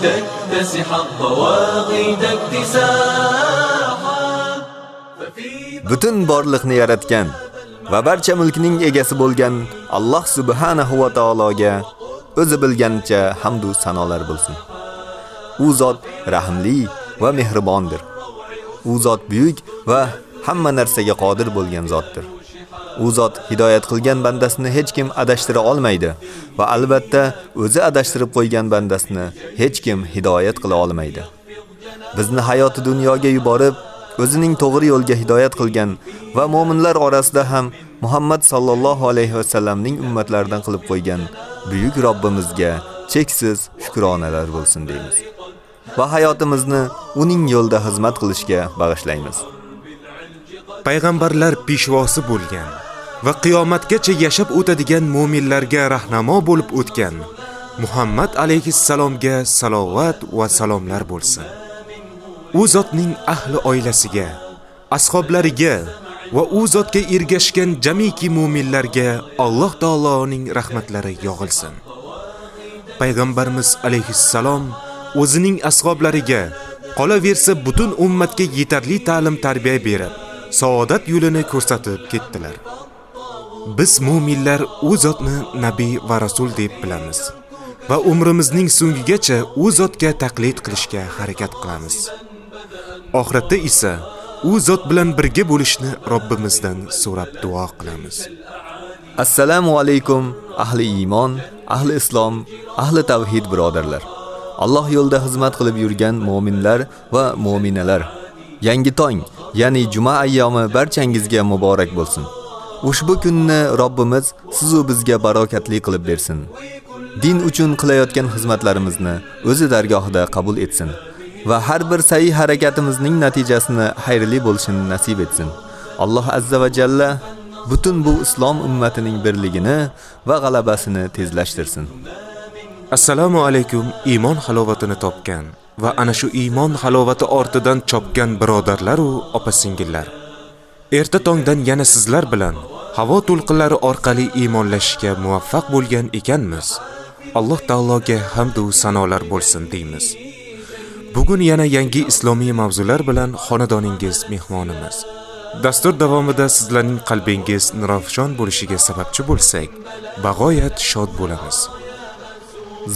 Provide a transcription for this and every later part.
لتكتسح الضواغد اكتساحا ففي Butun borliqni yaratgan va barcha mulkning egasi bo'lgan Alloh subhanahu va taologa o'zi bilganicha hamd va sanolar bo'lsin. U zot rahimli va mehribondir. U zot buyuk va hamma narsaga qodir bo'lgan zotdir. U zot hidoyat qilgan bandasini hech kim adashtira olmaydi va albatta o'zi adashtirib qo'ygan bandasini hech kim hidoyat qila olmaydi. Bizni hayoti dunyoga yuborib, o'zining to'g'ri yo'lga hidoyat qilgan va mu'minlar orasida ham Muhammad sallallohu alayhi va sallamning ummatlaridan qilib qo'ygan buyuk Robbimizga cheksiz shukronalar bo'lsin deymiz. Va hayotimizni uning yo'lida xizmat qilishga bag'ishlaymiz. Payg'ambarlar peshvosi bo'lgan va qiyomatgacha yashab o'tadigan mu'minlarga rahnamo bo'lib o'tgan Muhammad alayhissalomga salovat va salomlar bo'lsin. U zotning ahli oilasiga, ashablariga va u zotga ergashgan jamiki mu'minlarga Alloh taoloning rahmatlari yog'ilsin. Payg'ambarimiz alayhissalom o'zining ashablariga qolaversa butun ummatga yetarli ta'lim tarbiya berib, saodat yo'lini ko'rsatib ketdilar. Biz mu'minlar u zotni nabiy va rasul deb bilamiz va umrimizning so'ngigacha u zotga taqlid qilishga harakat qilamiz. Oxiratda esa u zot bilan birga bo'lishni Robbimizdan so'rab duo qilamiz. Assalomu alaykum ahli iymon, ahli islom, ahli tavhid birodarlar. Alloh yo'lida xizmat qilib yurgan mu'minlar va mu'minalar. Yangi tong, ya'ni juma ayyomi barchangizga muborak bo'lsin. Ushbu kunni Robbimiz siz va bizga barokatli qilib bersin. Din uchun qilayotgan xizmatlarimizni o'zi dargohida qabul etsin va har bir sa'y harakatimizning natijasini xayrli bo'lishini nasib etsin. Alloh azza va jalla butun bu islom ummatining birligini va g'alabasini tezlashtirsin. Assalomu alaykum iymon halovatini topgan va ana shu iymon halovati ortidan chopgan birodarlar u opa-singillar. Erta tongdan yana sizlar bilan havo to'lqinlari orqali iymonlashishga muvaffaq bo'lgan ekanmiz. Alloh taologa hamd va sanolar bo'lsin deymiz. Bugun yana yangi islomiy mavzular bilan xonadoningiz mehmonimiz. Dastur davomida sizlarning qalbingiz nurafshon bo'lishiga sababchi bo'lsak, bag'oyat shod bo'lamiz.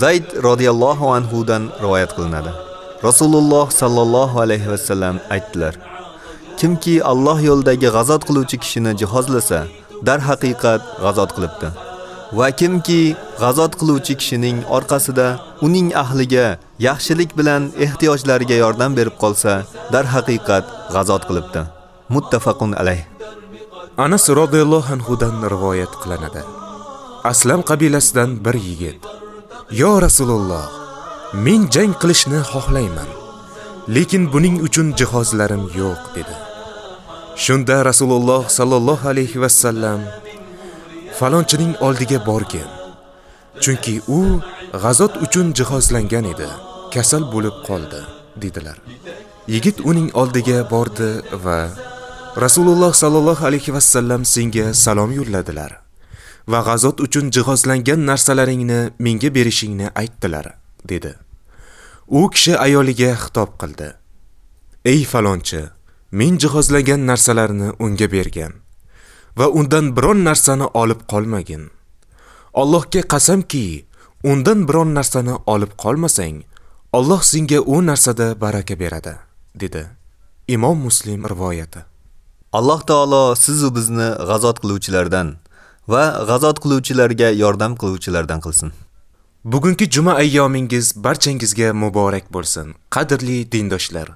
Zayd radhiyallohu anhu dan rivoyat qilinadi. Rasululloh sallallohu alayhi va sallam aytdilar: Kimki Alloh yo'lidagi g'azot qiluvchi kishini jihozlasa, dar haqiqat g'azot qilibdi. Va kimki g'azot qiluvchi kishining orqasida uning ahliga yaxshilik bilan ehtiyojlariga yordam berib qolsa, dar haqiqat g'azot qilibdi. Muttafaqun alayh. Anas radhiyallohu anhu dan rivoyat qilinadi. Aslam qabilasidan bir yigit: "Yo Rasululloh, men jang qilishni xohlayman, lekin buning uchun jihozlarim yo'q" dedi. Shunda Rasululloh sallallohu alayhi va sallam falonchining oldiga borgan. Chunki u g'azot uchun jihozlangan edi, kasal bo'lib qoldi, dedilar. Yigit uning oldiga bordi va Rasululloh sallallohu alayhi va sallam senga salom yo'lladilar va g'azot uchun jihozlangan narsalaringni menga berishingni aytdilar, dedi. U kishi ayoliga xitob qildi. Ey falonchi, men jihozlagan narsalarni unga bergan va undan biron narsani olib qolmagin. Allohga qasamki, undan biron narsani olib qolmasang, Alloh senga u narsada baraka beradi, dedi. Imom Muslim rivoyati. Alloh taolo sizu bizni g'azot qiluvchilardan va g'azot qiluvchilarga yordam qiluvchilardan qilsin. Bugungi juma ayyomingiz barchangizga muborak bo'lsin, qadrli dindoshlar.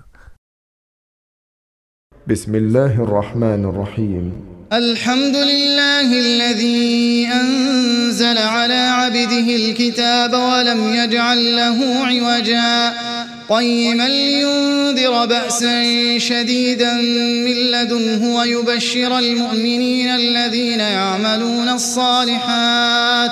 بسم الله الرحمن الرحيم الحمد لله الذي أنزل على عبده الكتاب ولم يجعل له عوجا قيما لينذر بأسا شديدا من لدنه ويبشر المؤمنين الذين يعملون الصالحات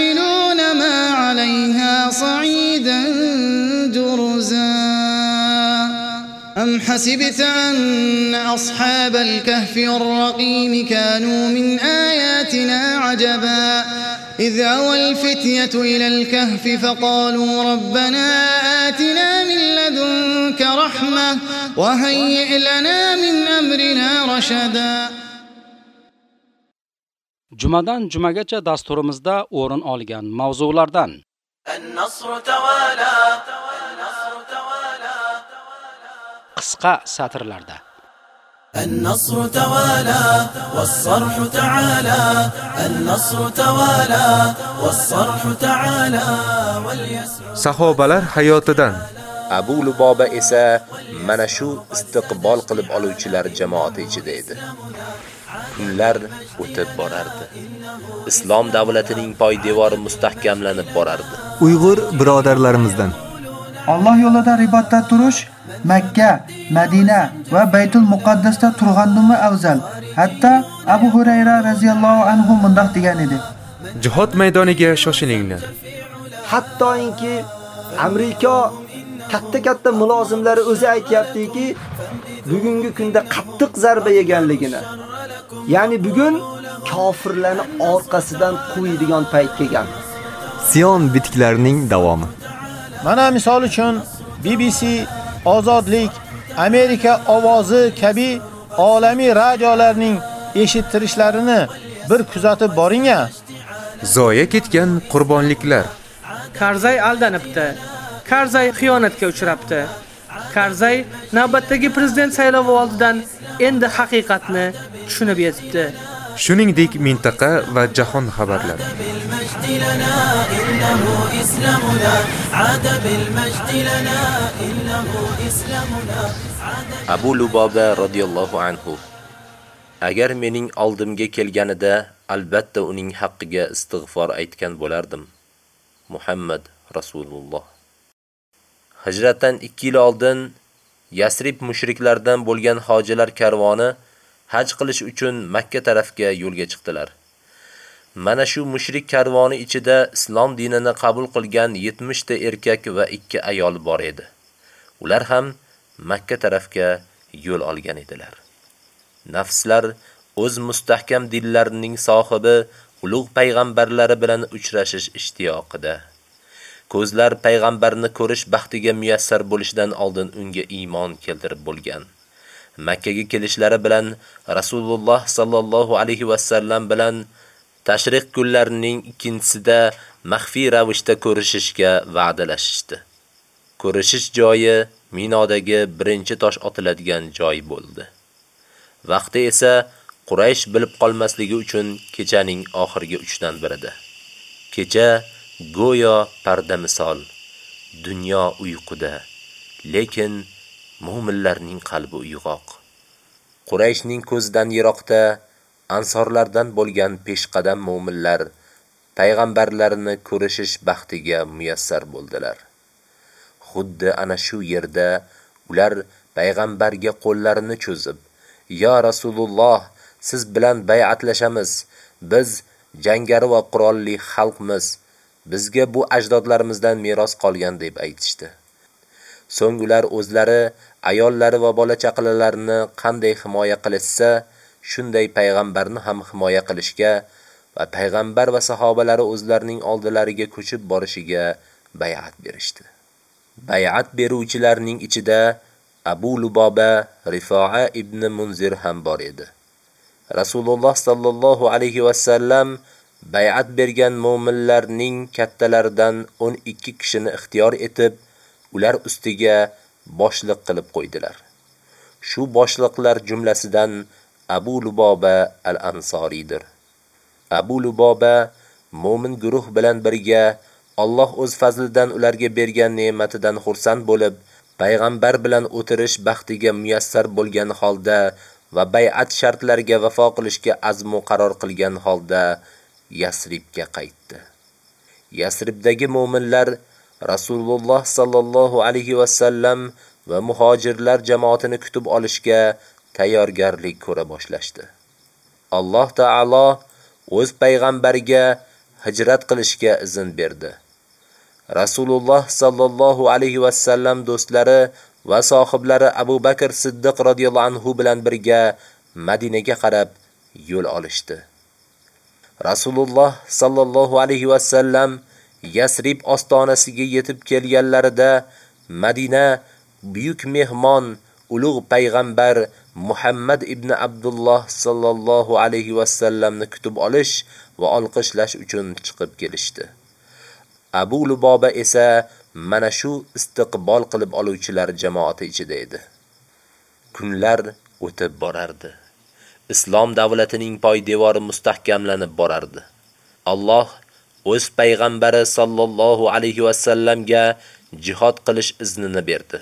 حسبت أن أصحاب الكهف والرقيم كانوا من آياتنا عجبا. إذ أوى الفتية إلى الكهف فقالوا ربنا آتنا من لدنك رحمة وهيئ لنا من أمرنا رشدا. Jumadan jumagacha dasturimizda o'rin olgan mavzulardan النصر توالى النصر توالى qisqa satrlarda النصر توالى والصرح تعالى النصر توالى والصرح تعالى واليسر Sahobalar hayotidan Abu Luboba esa mana shu istiqbol qilib oluvchilar jamoati ichida edi. Kunlar o'tib borardi. Islom davlatining poydevori mustahkamlanib borardi. Uyg'ur birodarlarimizdan Alloh yo'lida ribatda turish Makka, Madina va Baytul Muqaddasda turgandimi afzal. Hatto Abu Hurayra radhiyallohu anhu mundaq degan edi. Jihod maydoniga shoshilinglar. Hattoki Amerika katta-katta mulozimlari o'zi aytayaptiki, bugungi kunda qattiq zarba yeganligini. Ya'ni bugun kofirlarni orqasidan qo'yadigan payt kelgan. Sion bitiklarining davomi. Mana misol uchun BBC, Ozodlik, Amerika ovozi kabi olamiy radiolarning eshittirishlarini bir kuzatib boring-a. Zoya ketgan qurbonliklar. Karzay aldanibdi. Karzay xiyonatga uchrabdi. Karzay navbatdagi prezident saylovi oldidan endi haqiqatni tushunib yetibdi. shuningdek mintaqa va jahon xabarlari. Abu luboba roziyallohu anhu agar mening oldimga kelganida albatta uning haqqiga istig'for aytgan bo'lardim muhammad rasululloh. Hijratdan ikki yil oldin yasrib mushriklardan bo'lgan hojilar karvoni haj qilish uchun Makka tarafga yo'lga chiqdilar. Mana shu mushrik karvoni ichida islom dinini qabul qilgan 70 ta erkak va 2 ayol bor edi. Ular ham Makka tarafga yo'l olgan edilar. Nafslar o'z mustahkam dillarining sohibi ulug' payg'ambarlari bilan uchrashish ishtiyoqida. Ko'zlar payg'ambarni ko'rish baxtiga muyassar bo'lishidan oldin unga iymon keltirib bo'lgan. Makkaga kelishlari bilan Rasululloh sallallohu alayhi va sallam bilan tashriq kunlarining ikkinchisida maxfiy ravishda ko'rishishga va'dalashishdi. Ko'rishish joyi Minodagi birinchi tosh otiladigan joy bo'ldi. Vaqti esa Quraysh bilib qolmasligi uchun kechaning oxirgi 3 dan birida. Kecha go'yo parda misol, dunyo uyquda, lekin mu'minlarning qalbi uyg'oq. Qurayshning ko'zidan yiroqda ansorlardan bo'lgan peshqadam mu'minlar payg'ambarlarini ko'rishish baxtiga muyassar bo'ldilar. Xuddi ana shu yerda ular payg'ambarga qo'llarini cho'zib, "Ya Rasululloh, siz bilan bay'atlashamiz. Biz jangari va qurolli xalqmiz. Bizga bu ajdodlarimizdan meros qolgan" deb aytishdi. So'ng ular o'zlari, ayollari va bola chaqalalarini qanday himoya qilishsa, shunday payg'ambarni ham himoya qilishga va payg'ambar va sahobalari o'zlarining oldilariga ko'chib borishiga bay'at berishdi. Bay'at beruvchilarning ichida Abu Luboba Rifo'a ibn Munzir ham bor edi. Rasululloh sallallohu alayhi va sallam bay'at bergan mu'minlarning kattalaridan 12 kishini ixtiyor etib, ular ustiga boshliq qilib qo'ydilar. Shu boshliqlar jumlasidan Abu Luboba al-Ansoridir. Abu Luboba mu'min guruh bilan birga Alloh o'z fazlidan ularga bergan ne'matidan xursand bo'lib, payg'ambar bilan o'tirish baxtiga muyassar bo'lgan holda va bay'at shartlariga vafo qilishga azmu qaror qilgan holda Yasribga qaytdi. Yasribdagi mu'minlar Rasululloh sallallohu alayhi va sallam va muhojirlar jamoatini kutib olishga tayyorgarlik ko'ra boshlashdi. Alloh taolo o'z payg'ambariga hijrat qilishga izn berdi. Rasululloh sallallohu alayhi va sallam do'stlari va sohiblari Abu Bakr Siddiq radhiyallohu anhu bilan birga Madinaga qarab yo'l olishdi. Rasululloh sallallohu alayhi va sallam Yasrib ostonasiga yetib kelganlarida Madina buyuk mehmon ulug' payg'ambar Muhammad ibn Abdulloh sallallohu alayhi va sallamni kutib olish va olqishlash uchun chiqib kelishdi. Abu Luboba esa mana shu istiqbol qilib oluvchilar jamoati ichida edi. Kunlar o'tib borardi. Islom davlatining poydevori mustahkamlanib borardi. Alloh o'z payg'ambari sallallohu alayhi va sallamga jihad qilish iznini berdi.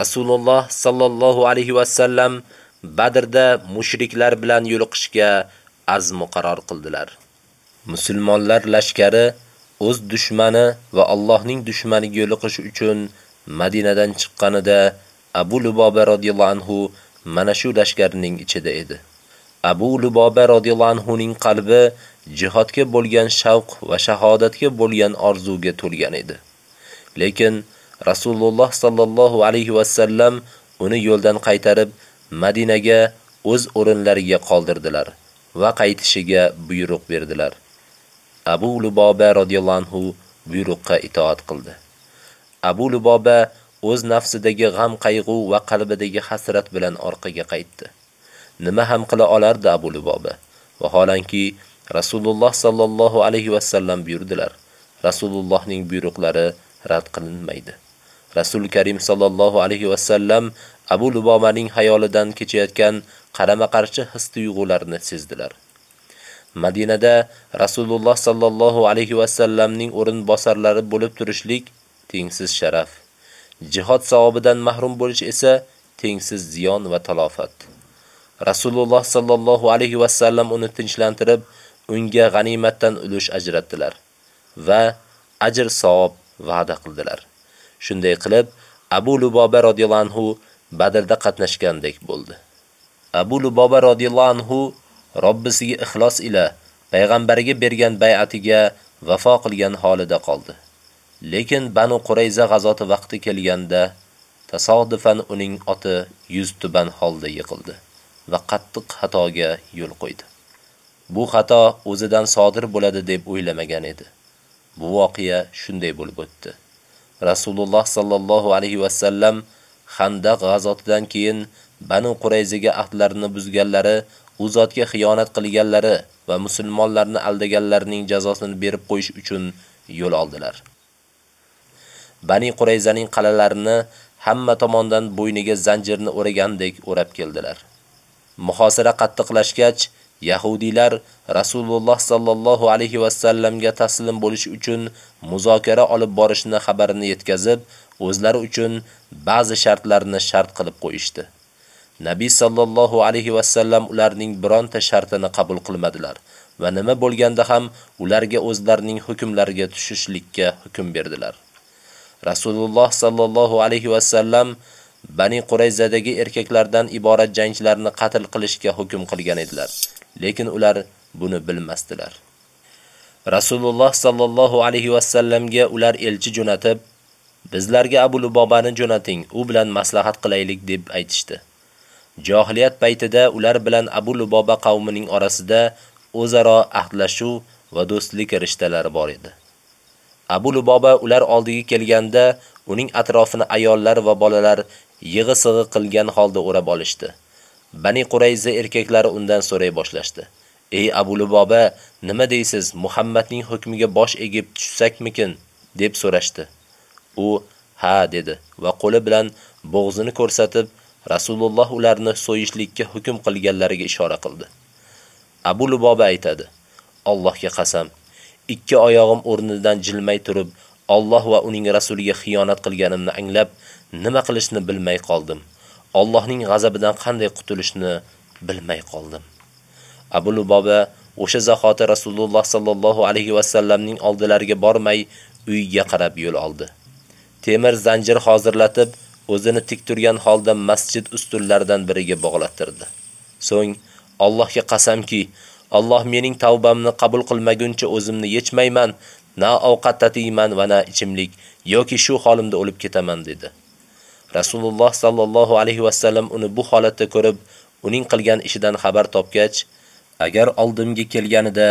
Rasululloh sallallohu alayhi va sallam Badrda mushriklar bilan yo'liqishga azm qaror qildilar. Musulmonlar lashkari o'z dushmani va Allohning dushmaniga yo'liqish uchun Madinadan chiqqanida Abu Luboba radhiyallohu anhu mana shu lashkarning ichida edi. Abu Luboba radhiyallohu anhu ning qalbi jihodga bo'lgan shavq va shahodatga bo'lgan orzuga to'lgan edi. Lekin Rasululloh sallallohu alayhi va sallam uni yo'ldan qaytarib Madinaga o'z o'rinlariga qoldirdilar va qaytishiga buyruq berdilar. Abu Luboba radhiyallohu anhu buyruqqa itoat qildi. Abu Luboba o'z nafsidagi g'am qayg'u va qalbidagi hasrat bilan orqaga qaytdi. Nima ham qila olardi Abu Luboba? Vaholanki Rasululloh sallallohu alayhi va sallam buyurdilar. Rasulullohning buyruqlari rad qilinmaydi. Rasul Karim sallallohu alayhi va sallam Abu Lubobaning hayolidan kechayotgan qarama-qarshi his-tuyg'ularni sezdilar. Madinada Rasululloh sallallohu alayhi va sallamning o'rinbosarlari bo'lib turishlik tengsiz sharaf. Jihod savobidan mahrum bo'lish esa tengsiz ziyon va talofat. Rasululloh sallallohu alayhi va sallam uni tinchlantirib, unga g'animatdan ulush ajratdilar va ajr savob va'da qildilar. Shunday qilib, Abu Luboba radhiyallohu anhu Badrda qatnashgandek bo'ldi. Abu Luboba radhiyallohu anhu Robbisiga ixlos ila payg'ambariga bergan bay'atiga vafo qilgan holida qoldi. Lekin Banu Qurayza g'azoti vaqti kelganda tasodifan uning oti yuz tuban holda yiqildi va qattiq xatoga yo'l qo'ydi. Bu xato o'zidan sodir bo'ladi deb o'ylamagan edi. Bu voqea shunday bo'lib o'tdi. Rasululloh sallallohu alayhi va sallam Xandaq g'azotidan keyin Banu Qurayzaga ahdlarini buzganlari, u zotga xiyonat qilganlari va musulmonlarni aldaganlarning jazosini berib qo'yish uchun yo'l oldilar. Bani Qurayzaning qalalarini hamma tomondan bo'yniga zanjirni o'ragandek o'rab keldilar. Muhosira qattiqlashgach, Yahudiylar Rasululloh sallallohu alayhi va sallamga taslim bo'lish uchun muzokara olib borishni xabarini yetkazib, o'zlari uchun ba'zi shartlarni shart qilib qo'yishdi. Nabiy sallallohu alayhi va sallam ularning bironta shartini qabul qilmadilar va nima bo'lganda ham ularga o'zlarining hukmlariga tushishlikka hukm berdilar. Rasululloh sallallohu alayhi va sallam Bani Qurayzadagi erkaklardan iborat jangchilarni qatl qilishga hukm qilgan edilar. Lekin ular buni bilmasdilar. Rasululloh sallallohu alayhi va sallamga ular elchi jo'natib, bizlarga Abu Lubobani jo'nating, u bilan maslahat qilaylik deb aytishdi. Jahiliyat paytida ular bilan Abu Luboba qavmining orasida o'zaro ahdlashuv va do'stlik rishtalari bor edi. Abu Luboba ular oldiga kelganda uning atrofini ayollar va bolalar yig'i-sig'i qilgan holda o'rab olishdi. Bani Qurayza erkaklari undan so'ray boshlashdi. "Ey Abu Luboba, nima deysiz? Muhammadning hukmiga bosh egib tushsakmikin?" deb so'rashdi. U "Ha" dedi va qo'li bilan bo'g'zini ko'rsatib, Rasululloh ularni so'yishlikka hukm qilganlariga ishora qildi. Abu Luboba aytadi: "Allohga qasam, ikki oyog'im o'rnidan jilmay turib, Alloh va uning rasuliga xiyonat qilganimni anglab, nima qilishni bilmay qoldim. Allohning g'azabidan qanday qutulishni bilmay qoldim." Abu Luboba o'sha zahoti Rasululloh sallallohu alayhi va sallamning oldilariga bormay, uyiga qarab yo'l oldi. Temir zanjir hozirlatib, o'zini tik turgan holda masjid ustunlaridan biriga bog'lattirdi. So'ng Allohga qasamki, Alloh mening tavbamni qabul qilmaguncha o'zimni yechmayman, na ovqat tatiyman va na ichimlik yoki shu holimda o'lib ketaman dedi. Rasululloh sallallohu alayhi va sallam uni bu holatda ko'rib, uning qilgan ishidan xabar topgach, agar oldimga kelganida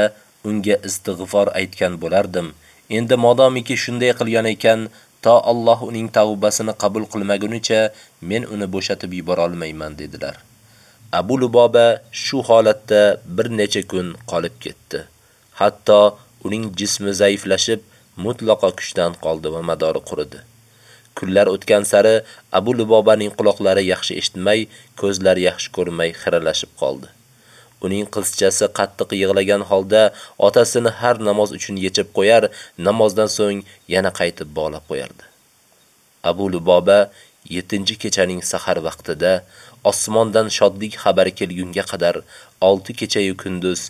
unga istig'for aytgan bo'lardim. Endi modomiki shunday qilgan ekan, to Alloh uning tavbasini qabul qilmagunicha men uni bo'shatib yubora olmayman dedilar. Abu Luboba shu holatda bir necha kun qolib ketdi. Hatto uning jismi zaiflashib, mutlaqo kuchdan qoldi va madori quridi. Kunlar o'tgan sari Abu Lubobaning quloqlari yaxshi eshitmay, ko'zlari yaxshi ko'rmay xiralashib qoldi. Uning qizchasi qattiq yig'lagan holda otasini har namoz uchun yechib qo'yar, namozdan so'ng yana qaytib bog'lab qo'yardi. Abu Luboba 7-kechaning sahar vaqtida osmondan shodlik xabari kelgunga qadar 6 kecha yu kunduz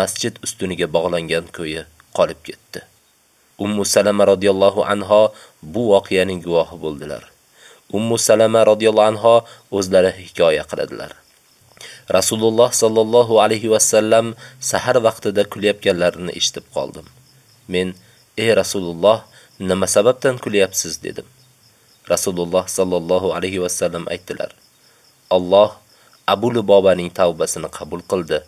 masjid ustuniga bog'langan ko'yi qolib ketdi. Ummu Salama radhiyallohu anha bu voqeaning guvohi bo'ldilar. Ummu Salama radhiyallohu anha o'zlari hikoya qiladilar. Rasululloh sallallohu alayhi va sallam sahar vaqtida kulayotganlarini eshitib qoldim. Men: "Ey Rasululloh, nima sababdan kulyapsiz?" dedim. Rasululloh sallallohu alayhi va sallam aytdilar: "Alloh Abu Lubobaning tavbasini qabul qildi."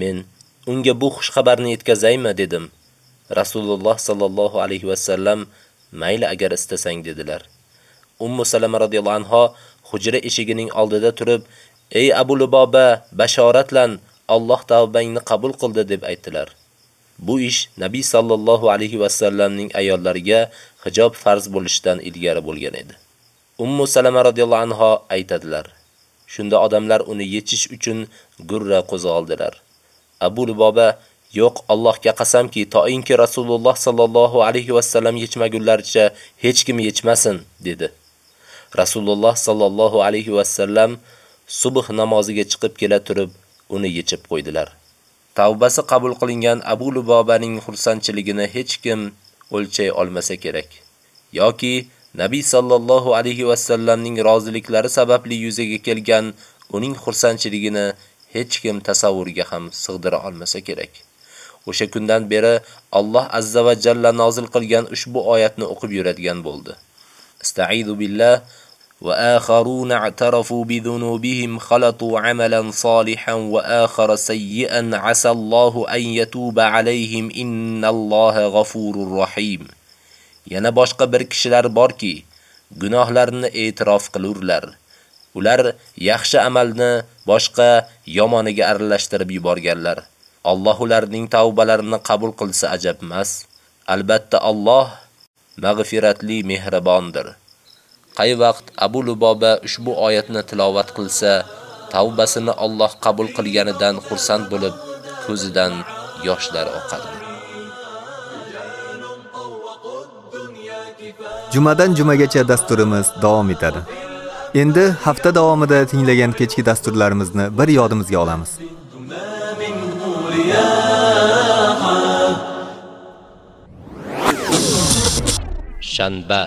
Men unga bu xush xabarni yetkazaymi dedim. Rasululloh sallallohu alayhi va sallam mayli agar istasang dedilar. Ummu Salama radhiyallohu anha hujra eshigining oldida turib, "Ey Abu Luboba, bashoratlan, Alloh tavbangni qabul qildi" deb aytdilar. Bu ish Nabiy sallallohu alayhi va sallamning ayollariga hijob farz bo'lishidan ilgari bo'lgan edi. Ummu Salama radhiyallohu anha aytadilar: Shunda odamlar uni yechish uchun gurra qo'zg'aldilar. Abu Luboba Yo'q, Allohga qasamki, to'inki Rasululloh sallallohu alayhi va sallam yechmagunlarcha hech kim yechmasin, dedi. Rasululloh sallallohu alayhi va sallam subh namoziga chiqib kela turib, uni yechib qo'ydilar. Tavbasi qabul qilingan Abu Lubobaning xursandchiligini hech kim o'lchay olmasa kerak. yoki Nabiy sallallohu alayhi va sallamning roziliklari sababli yuzaga kelgan uning xursandchiligini hech kim tasavvurga ham sig'dira olmasa kerak. o'sha kundan beri Alloh azza va jalla nozil qilgan ushbu oyatni o'qib yuradigan bo'ldi. Istaizu billah va akharuna atarafu bi dhunubihim khalatu amalan solihan va axara sayyan asallohu an yatuba alayhim innalloha ghafurur rahim. Yana boshqa bir kishilar borki, gunohlarini e'tirof qilurlar. Ular yaxshi amalni boshqa yomoniga aralashtirib yuborganlar. Alloh ularning tavbalarini qabul qilsa ajab emas. Albatta Alloh mag'firatli, mehribondir. Qay vaqt Abu Luboba ushbu oyatni tilovat qilsa, tavbasini Alloh qabul qilganidan xursand bo'lib, ko'zidan yoshlar oqadi. Jumadan jumagacha dasturimiz davom etadi. Endi hafta davomida tinglagan kechki dasturlarimizni bir yodimizga olamiz. Shanba.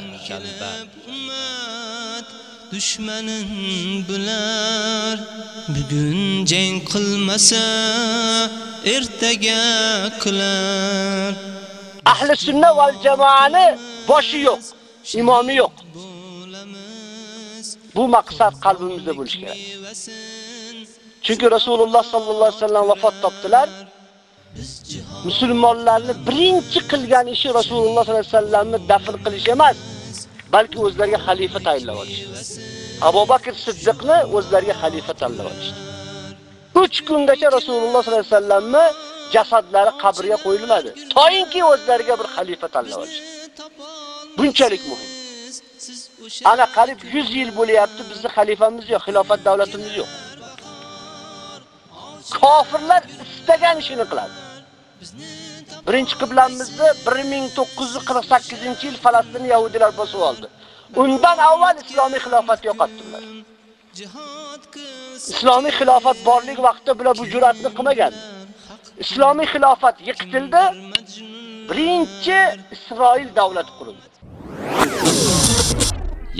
Dushmanin bular. Bugun jang qilmasa ertaga qilar. Ahli sunna val jamoani boshi yo'q imomi yo'q. Bu maqsad qalbimizda bo'lishi kerak chunki rasululloh sallallohu alayhi vasallam vafot topdilar musulmonlarni birinchi qilgan ishi rasululloh sallallohu alayhi vasallamni dafn qilish emas balki o'zlariga xalifa tayinlab olishdi. Abu Bakr Siddiqni o'zlariga xalifa tanlab olishdi. 3 kungacha Rasululloh sallallohu alayhi vasallamni jasadlari qabrga qo'yilmadi. Toyinki o'zlariga bir xalifa tanlab olishdi. Bunchalik muhim. Ana qarib 100 yil bo'lyapti bizning xalifamiz yo'q, xilofat davlatimiz yo'q. Kofirlar istagan ishini qiladi. Birinchi qiblamizni 1948-yil Falastin yahudilar bosib oldi. Undan avval islomiy xilofat yo'qotdilar. Islomiy xilofat borlik vaqtida bular bu jur'atni qilmagan. Islomiy xilofat yiqitildi. Birinchi Isroil davlati qurildi.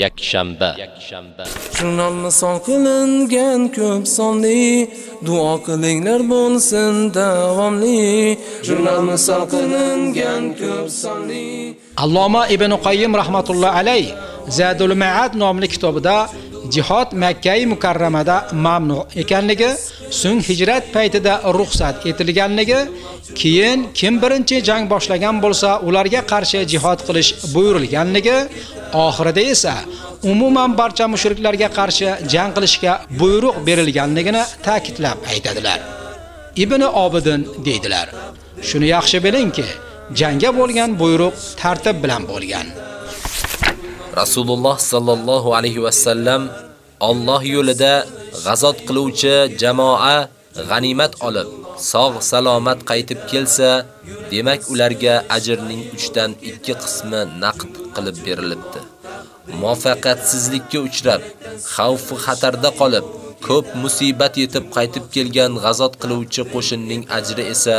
Yakshanba. Jurnalni son qilingan ko'p sonli duo qilinglar bo'lsin davomli. Jurnalni son qilingan ko'p sonli. Alloma Ibn Qoyyim rahmatulloh alayh Zadul Ma'ad nomli kitobida jihod Makka mukarramada mamnu ekanligi, so'ng hijrat paytida ruxsat etilganligi, keyin kim birinchi jang boshlagan bo'lsa, ularga qarshi jihod qilish buyurilganligi, oxirida esa umuman barcha mushriklarga qarshi jang qilishga buyruq berilganligini ta'kidlab aytadilar. Ibn Obidin deydilar. Shuni yaxshi bilingki, jangga bo'lgan buyruq tartib bilan bo'lgan. Rasululloh sallallohu alayhi va sallam Alloh yo'lida g'azot qiluvchi jamoa g'animat olib, sog' salomat qaytib kelsa, demak ularga ajrning 3 dan 2 qismi naqd qilib berilibdi. muvaffaqiyatsizlikka uchrab, xavf va xatarda qolib, ko'p musibat yetib qaytib kelgan g'azot qiluvchi qo'shinning ajri esa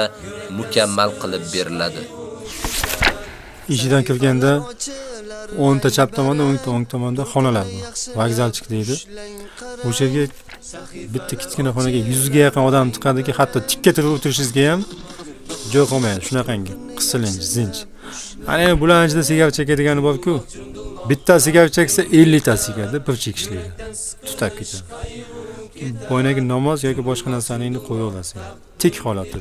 mukammal qilib beriladi. Ishidan kirganda 10 ta chap tomonda, o'ngta o'ng tomonda xonalar bor. Vokzalchik deydi. O'sha yerga bitta kichkina xonaga 100 ga yaqin odam chiqadiki, hatto tikka turib o'tirishingizga ham joy qolmaydi. Shunaqangi qisilinch, zinch. Ana bulanchida sigaret chekadigani bor-ku. Bitta sigaret cheksa 50 ta sigaretni bir chekishlaydi. Tutab ketadi. Boyagi namoz yoki boshqa narsaningni qo'ya olasan. Tik holatda.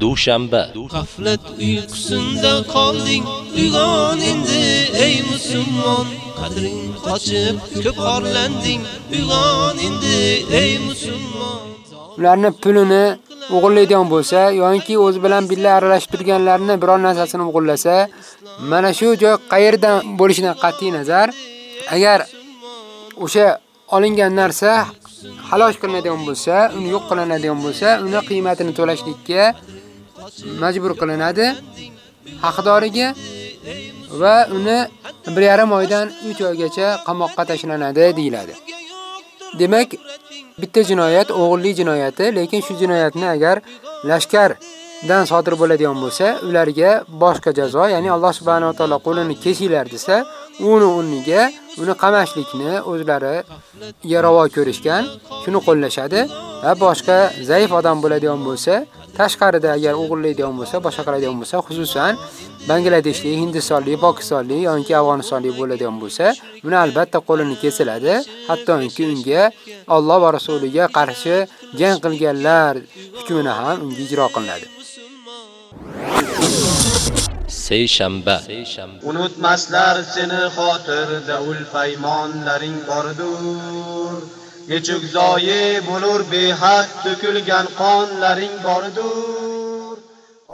Dushanba. G'aflat uyqusinda qolding, uyg'on endi ey musulmon. Qadring qochib, ko'p orlanding, uyg'on endi ey musulmon. Ularni pulini o'g'irlaydigan bo'lsa, yoki o'zi bilan billa aralashib turganlarni biror narsasini o'g'irlasa, mana shu joy qayerdan bo'lishidan qat'iy nazar, agar o'sha olingan narsa halosh qilinadigan bo'lsa, uni yo'q qilinadigan bo'lsa, uni qiymatini to'lashlikka majbur qilinadi haqdoriga va uni 1,5 oydan 3 oygacha qamoqqa tashlanadi deyiladi. Demak, bitta jinoyat o'g'irlik jinoyati, lekin shu jinoyatni agar lashkardan sodir bo'ladigan bo'lsa, ularga boshqa jazo, ya'ni Alloh subhanahu va taolo qo'lini kesinglar desa, uni o'rniga uni qamashlikni o'zlari yaravo ko'rishgan, shuni qo'llashadi va boshqa zaif odam bo'ladigan bo'lsa, tashqarida agar o'g'irlaydigan bo'lsa, boshqa qiladigan bo'lsa, xususan Bangladeshli, Hindistonli, Pokistonli yoki Afg'onistonli bo'ladigan bo'lsa, uni albatta qo'lini kesiladi, hattoki unga Alloh va rasuliga qarshi jang qilganlar hukmini ham unga ijro qilinadi. Seyshanba. Unutmaslar seni xotirda ul paymonlaring bordur. Kechuk zoyi bo'lur behad to'kilgan qonlaring bordur.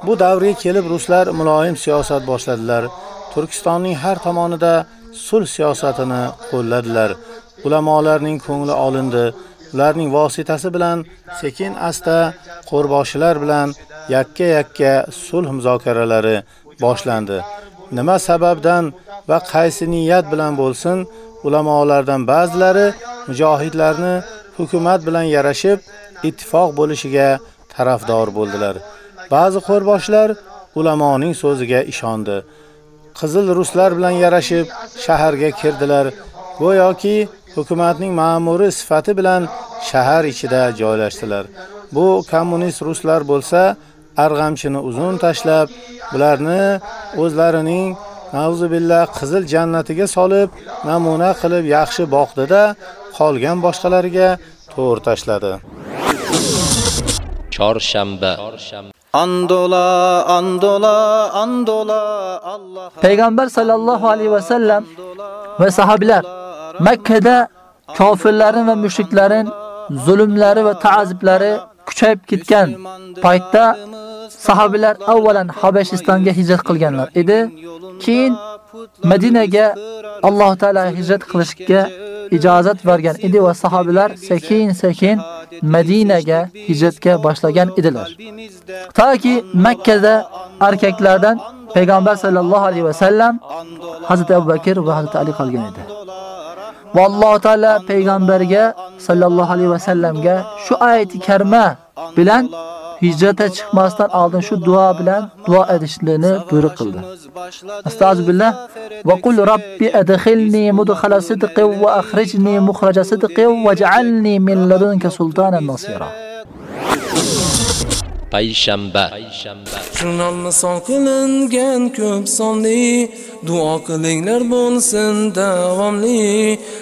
Bu davrga kelib ruslar muloyim siyosat boshladilar. Turkistonning har tomonida sulh siyosatini qo'lladilar. Ulamolarning ko'ngli olindi. Ularning vositasi bilan sekin asta qo'rboshilar bilan yakka-yakka sulh muzokaralari boshlandi. Nima sababdan va qaysi niyat bilan bo'lsin, ulamolardan ba'zilari mujohidlarni hukumat bilan yarashib ittifoq bo'lishiga tarafdor bo'ldilar. Ba'zi qo'rboshlar ulamoning so'ziga ishondi. Qizil ruslar bilan yarashib shaharga kirdilar. Go'yoki hukumatning ma'muri sifati bilan shahar ichida joylashdilar. Bu kommunist ruslar bo'lsa, arg'amchini uzun tashlab, ularni o'zlarining Mavzu billah qizil jannatiga solib, namuna qilib yaxshi boqdi-da, qolgan boshqalariga to'r tashladi. Chorshanba. Andola, andola, andola Allah. Payg'ambar sallallohu alayhi va sallam va sahabilar Makkada kofirlarning va mushriklarning zulmlari va ta'ziblari kuchayib ketgan paytda sahabilar avvalan Habashistonga hijrat qilganlar edi. Keyin Madinaga Alloh taolo hijrat qilishga ijozat bergan edi va sahabilar sekin-sekin Madinaga hijratga boshlagan edilar. Toki Makkada erkaklardan payg'ambar sallallohu alayhi va sallam Hazrat Abu Bakr va Hazrat Ali qolgan edi. Va Alloh taolo payg'ambarga sallallohu alayhi va sallamga shu oyati karima bilan hijrata chiqmasdan oldin shu duo bilan duo edishni buyruq qildi. Astagfirullah va qul robbi adkhilni mudkhala sidqin va akhrijni mukhraja sidqin waj'alni min ladunka sultanan nasira. Payshanba. Jurnalni son qilingan ko'p sonli duo qilinglar bo'lsin davomli.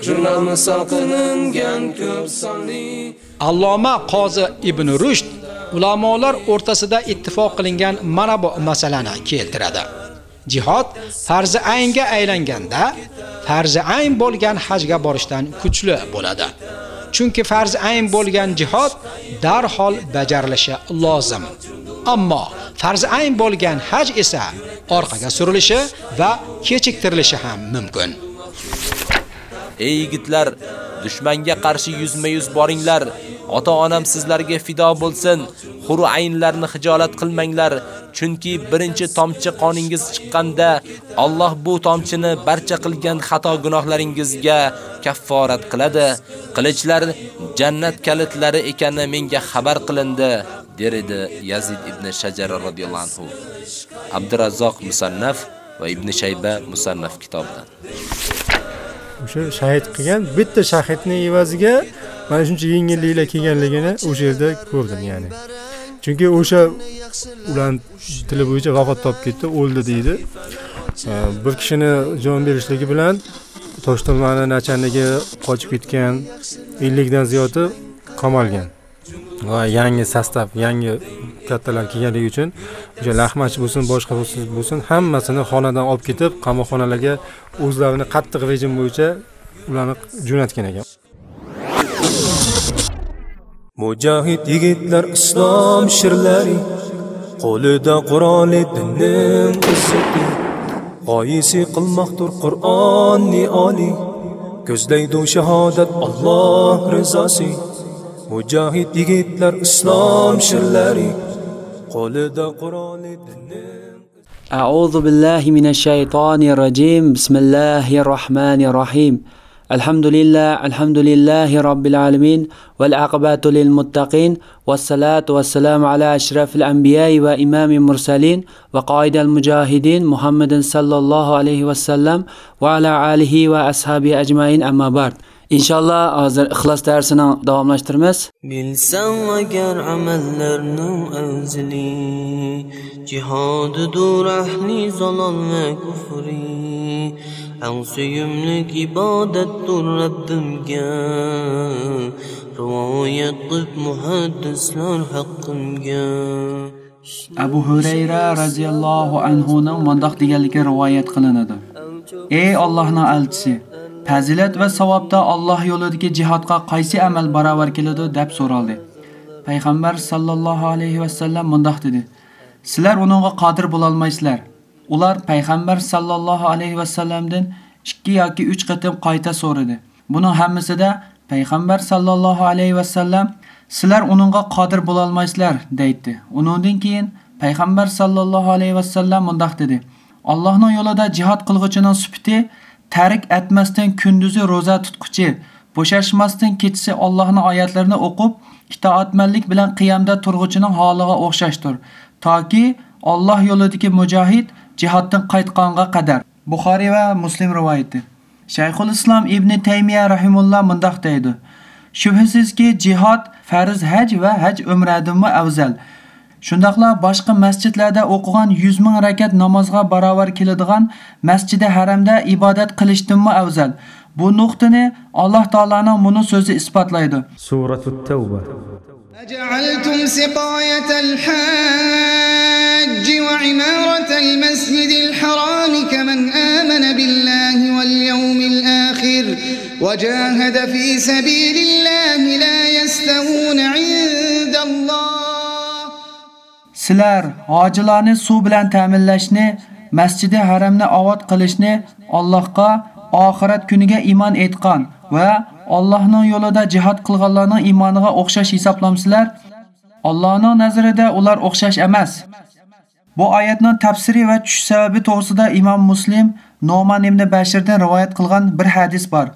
Jurnalni son qilingan ko'p sonli Alloma Qozi Ibn Rushd ulamolar o'rtasida ittifoq qilingan mana bu masalani keltiradi. Jihad farzi aynga aylanganda farzi ayn bo'lgan hajga borishdan kuchli bo'ladi. Chunki farz ayn bo'lgan jihad darhol bajarilishi lozim. Ammo farz ayn bo'lgan haj esa orqaga surilishi va kechiktirilishi ham mumkin. Ey yigitlar, dushmanga qarshi yuzma-yuz boringlar. Ota-onam sizlarga fido bo'lsin. Xuru aynlarni hijolat qilmanglar. Chunki birinchi tomchi qoningiz chiqqanda Alloh bu tomchini barcha qilgan xato gunohlaringizga kafforat qiladi. Qilichlar jannat kalitlari ekani menga xabar qilindi, der edi Yazid ibn Shajara radhiyallohu anhu. Abdurazzoq Musannaf va Ibn Shayba Musannaf kitobidan. O'sha shahid qilgan bitta shahidning evaziga mana shuncha yengilliklar kelganligini o'sha yerda ko'rdim, ya'ni. Chunki o'sha ular tili bo'yicha vafot topib ketdi, o'ldi deydi. Bir kishini jon berishligi bilan toshtumani nachanligi qochib ketgan 50 dan ziyodi qamalgan. Va yangi sostav, yangi kattalar kelganligi uchun o'sha lahmachi bo'lsin, boshqa bo'lsin, bo'lsin hammasini xonadan olib ketib, qamoqxonalarga o'zlarini qattiq rejim bo'yicha ularni jo'natgan ekan. Mujohid yigitlar islom shirlari qo'lida quroli dinning izzati g'oyisi qilmoqdir Qur'onni oliy ko'zlaydi shahodat Alloh rizosi Mujohid yigitlar islom shirlari Qur'oni dinning أعوذ بالله من الشيطان الرجيم. بسم الله الرحمن الرحيم. الحمد لله الحمد لله رب العالمين والعقبة للمتقين والصلاة والسلام على أشرف الأنبياء وإمام المرسلين وقائد المجاهدين محمد صلى الله عليه وسلم وعلى آله وأصحابه أجمعين. أما بعد inshaalloh hozir ixlos darsini davomlashtiramiz bilsam agar amallarning afzali jihodidur ahli zalol va kufri. Eng suyumlik ibodatdir rabbimga rivoyat qilib muhaddislar haqqimga. Abu hurayra roziyallohu anhuning mundoq deganligi rivoyat qilinadi. Ey ollohning elchisi fazilat va savobda Alloh yo'lidagi jihodga qaysi amal barobar keladi deb so'raldi. Payg'ambar sallallohu alayhi va sallam mundoq dedi: Sizlar uningga qodir bo'la olmaysizlar. Ular payg'ambar sallallohu alayhi va sallamdan 2 yoki 3 qatim qayta so'radi. Buning hammasida payg'ambar sallallohu alayhi va sallam sizlar uningga qodir bo'la olmaysizlar deydi. Uningdan keyin payg'ambar sallallohu alayhi va sallam mundoq dedi: Allohning yo'lida jihad qilg'uchining sifati tarik etmasdan kunduzi roza tutquchi, bo'shashmasdan kechasi Allohning oyatlarini o'qib, itoatmanlik bilan qiyamda turg'uchining holiga o'xshashdir. Toki Alloh yo'lidagi mujohid jihoddan qaytqanga qadar. Buxoriy va Muslim rivoyati. Shayxul Islom Ibn Taymiya rahimulloh mundoq deydi: Shubhasizki jihod farz haj va haj umradan afzal. Shundaqla boshqa masjidlarda o'qigan 100 ming rakat namozga barobar keladigan Masjidi Haramda ibodat qilishdanmi afzal. Bu nuqtani Alloh taolaning buni so'zi isbotlaydi. Suratut Tavba. أجعلتم سقاية الحاج وعمارة المسجد الحرام كمن آمن بالله واليوم الآخر وجاهد في سبيل الله لا يستوون عند الله Sizlar hojilarni suv bilan ta'minlashni, Masjidi Haramni obod qilishni Allohga oxirat kuniga iymon etgan va Allohning yo'lida jihad qilganlarning iymoniga o'xshash hisoblamsizlar? Allohning nazarida ular o'xshash emas. Bu oyatning tafsiri va tush sababi to'g'risida Imom Muslim Noman ibn Bashirdan rivoyat qilgan bir hadis bor.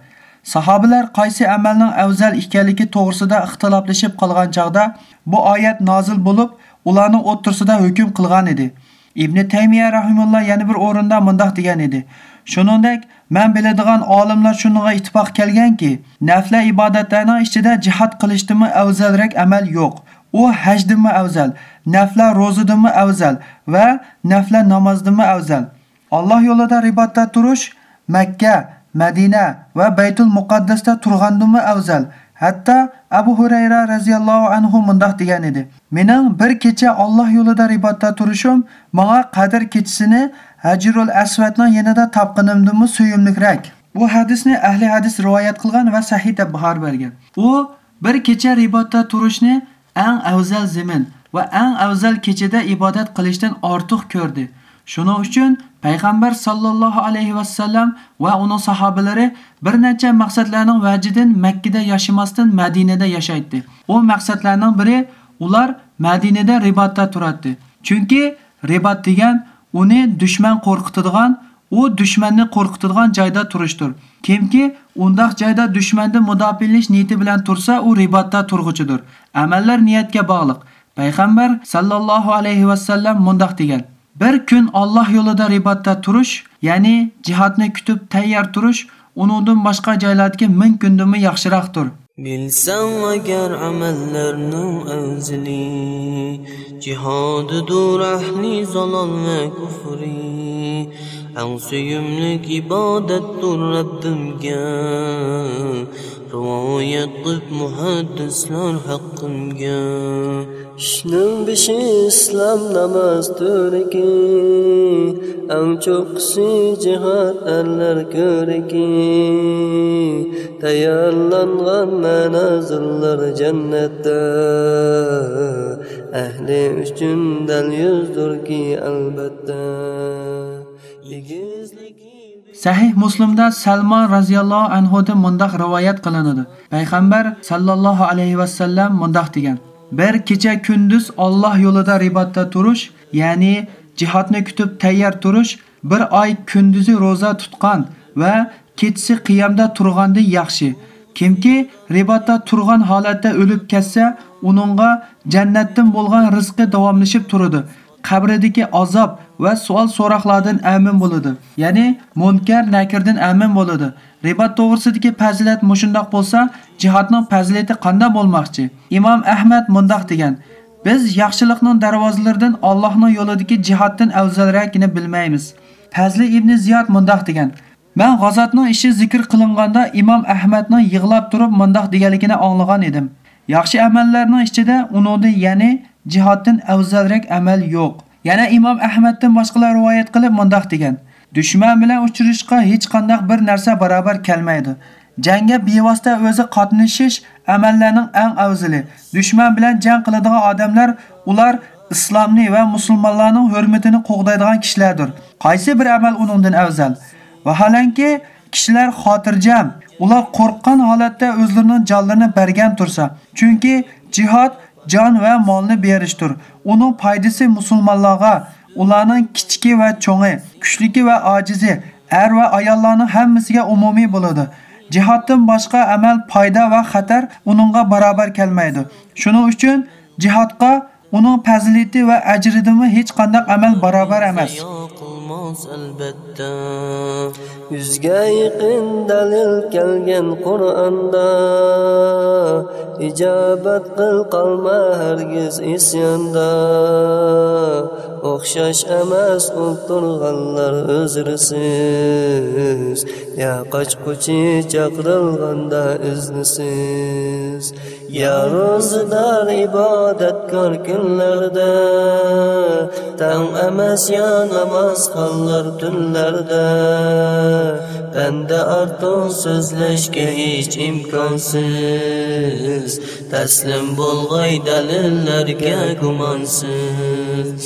Sahobalar qaysi amalning afzal ekanligi to'g'risida ixtiloflashib qolgan chaqda bu oyat nozil bo'lib, ularning o'rtasida hukm qilgan edi. Ibn Taymiya rahimulloh yana bir o'rinda mundoq degan edi. Shuningdek, men biladigan olimlar shunga ittifoq kelganki, nafla ibodatlarning ichida jihad qilishdimi afzalroq amal yo'q. U hajdimi afzal, nafla ro'zidimi afzal va nafla namozdimi afzal. Alloh yo'lida ribatda turish Makka, Madina va Baytul Muqaddasda turgandimi afzal. Hatta Abu Hurayra radhiyallohu anhu mundaq degan edi. Mening bir kecha Alloh yo'lida ribatda turishim menga qadr kechisini Hajrul Aswadning yanada topqinimdimi suyumlikrak. Bu hadisni ahli hadis rivoyat qilgan va sahih deb bahor bergan. U bir kecha ribatda turishni eng afzal zamin va eng afzal kechada ibodat qilishdan ortiq ko'rdi. Shuning uchun payg'ambar sallallohu alayhi vasallam va uning sahobalari bir necha maqsadlarning vajidan Makka da yashamasdan Madinada yashaydi. U maqsadlarning biri ular Madinada ribatda turadi. Chunki Ribat degan uni dushman qo'rqitadigan, u dushmanni qo'rqitadigan joyda turishdir. Kimki undaq joyda dushmanni mudofiilish niyati bilan tursa, u ribatda turg'uchidir. Amallar niyatga bog'liq. Payg'ambar sallallohu alayhi vasallam mundaq degan: Bir kun Alloh yo'lida ribatda turish, ya'ni jihatni kutib tayyor turish, uningdan boshqa joylardagi ming kundimi yaxshiroqdir. Bilsam agar amallarning avzili, Jihodidur ahli zalol va kufri Ang suyumlik ibodatdur Rabbimga Rivoyat qilib muhaddislar haqqimga Ishning beshi islom namoz turiki Ang cho'qqisi jihad erlar ko'riki Tayyorlangan manazillar jannatda Ahli uchun dal yuzdurki albatta Sahih Muslimda Salmon raziyallohu anhu dan mundaq rivoyat qilinadi. Payg'ambar sallallohu alayhi va sallam mundaq degan: Bir kecha kunduz Alloh yo'lida ribatda turish, ya'ni jihodni kutib tayyor turish, bir oy kunduzi roza tutgan va kechasi qiyamda turganda yaxshi. Kimki ribatda turgan holatda o'lib ketsa, uningga jannatdan bo'lgan rizqi davomlashib turadi. Qabridagi azob va savol so'roqlardan amin bo'ladi. Ya'ni munkar nakirdan amin bo'ladi. Ribat to'g'risidagi fazilat mushundoq bo'lsa, jihodning fazilati qanday bo'lmoqchi? Imom Ahmad mundaq degan: Biz yaxshilikning darvozalaridan Allohning yo'lidagi jihoddan afzalroqini bilmaymiz. Fazli ibn Ziyod mundaq degan: Men g'azotning ishi zikr qilinganda Imom Ahmadning yig'lab turib mundaq deganligini anglagan edim. Yaxshi amallarning ichida uningda ya'ni jihoddan afzalroq amal yo'q. Yana Imom Ahmaddan boshqalar rivoyat qilib mundaq degan: Dushman bilan uchrashishga hech qanday bir narsa barobar kelmaydi. Jangga bevosita o'zi qatnashish amallarning eng afzali. Dushman bilan jang qiladigan odamlar ular islomni va musulmonlarning hurmatini qo'g'daydigan kishilardir. Qaysi bir amal uningdan afzal? Vaholanki, kishilar xotirjam, ular qo'rqqan holatda o'zlarining jonlarini bergan tursa, chunki jihad jon va molni berishdir. Uning foydasi musulmonlarga, ularning kichiki va cho'ngi, kuchligi va ojizi, er va ayollarning hammasiga umumiy bo'ladi. Jihoddan boshqa amal foyda va xatar uningga barobar kelmaydi. Shuning uchun jihodga uning fazilati va ajridimi hech qanday amal barobar emas. Bo'lmas albatta. Yuzga yaqin dalil kelgan qur'onda ijobat qil qolma hargiz isyonda. O'xshash emas o'ltirganlar o'zrisiz ya qochquchi chaqirilganda iznisiz. Ya ro'zidor ibodatkor kunlarda tang emas ya namoz qillar tunlarda banda ortiq so'zlashga hech imkonsiz taslim bo'lg'ay dalillarga gumonsiz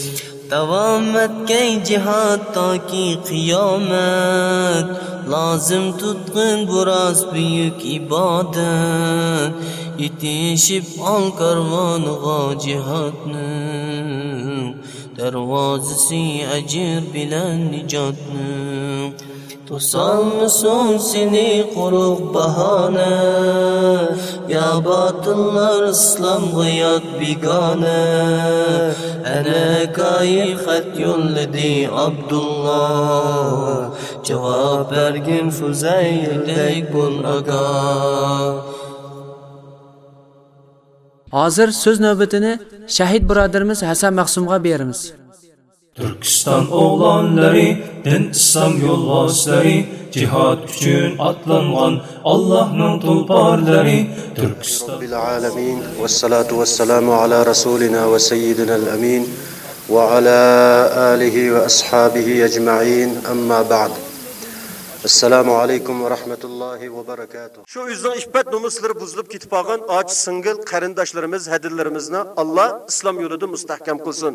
davom etgay jihod toki qiyomat lozim tutqin biroz buyuk ibodat yetishib ol karvoniga jihodni darvozasi ajr bilan nijotni To'solmisun seni quruq bahona Ya batıllar İslamga yot bigona Ana kayib xat yo'lladi Abdullah Javob bergin Fuzaydek bo'l agah Hozir so'z navbatini shahid birodarimiz Hasan Maqsumga beramiz. Turkiston o'g'lonlari, din islom yo'lboshlari, jihad uchun otlangan Allohning tulporlari, Turkiston rabbil alamin vassalatu vassalamu ala rasulina va sayyidina al-amin va ala alihi va ashabihi ajma'in amma ba'd. Assalomu alaykum va rahmatullohi va barakatuh shu yuzdan ishbat nomuslari buzilib ketib qolgan och singil qarindoshlarimiz hadillarimizni alloh islom yo'lida mustahkam qilsin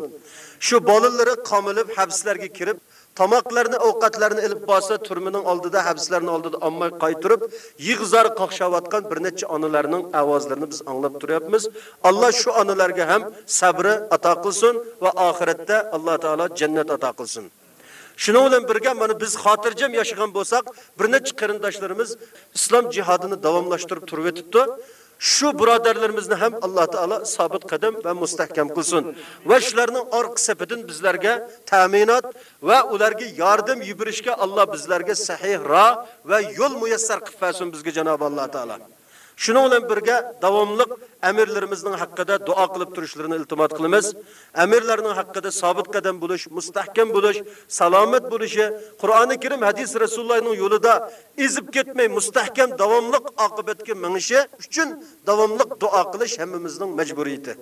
shu bolalari qomilib habslarga kirib tomoqlarni ovqatlarni ilib borsa, turmining oldida, habslarning oldida ammay qaytirib, yig'zar qoqshayotgan bir necha onalarning ovozlarini biz anglab turyapmiz. Alloh shu onalarga ham sabri ato qilsin va oxiratda Alloh taolo jannat ato qilsin. Shuning bilan birga mana biz xotirjam yashagan bo'lsak, bir necha qarindoshlarimiz islom jihodini davomlashtirib turib o'tibdi. Shu birodarlarimizni ham Alloh taolo sabit qadam va mustahkam qilsin va shularning orqa safidan bizlarga ta'minot va ularga yordam yuborishga Alloh bizlarga sahih ro va yo'l muyassar qilib bizga janob Alloh taolo. Shuning bilan birga davomliq amirlarimizning haqida duo qilib turishlarini iltimos qilamiz. Amirlarning haqida sobit qadam bo'lish, mustahkam bo'lish, salomat bo'lishi, Qur'oni Karim, hadis Rasulullohning yo'lida izib ketmay mustahkam davomliq oqibatga mingishi uchun davomliq duo qilish hammamizning majburiyati.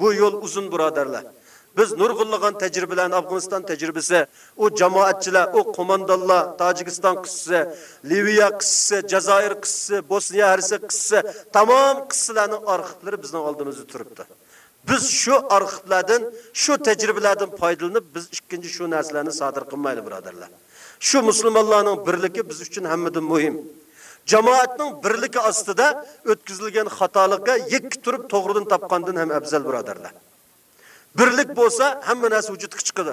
Bu yo'l uzun birodarlar. Biz nurg'unlagan tajribalarni Afg'oniston tajribasi, u jamoatchilar, u qo'mondonlar, Tojikiston qissasi, Liviya qissasi, Jazoir qissasi, Bosniya Herse qissasi, tamom qissalarning arxivlari bizning oldimizda turibdi. Biz shu arxivlardan, shu tajribalardan foydalanib, biz ikkinchi shu narsalarni sodir qilmaylik, birodarlar. Shu musulmonlarning birligi biz uchun hammadan muhim. Jamoatning birligi ostida o'tkazilgan xatolikka yek turib to'g'ridan topgandan ham afzal, birodarlar. Birlik bo'lsa, hamma narsa vujudga chiqadi.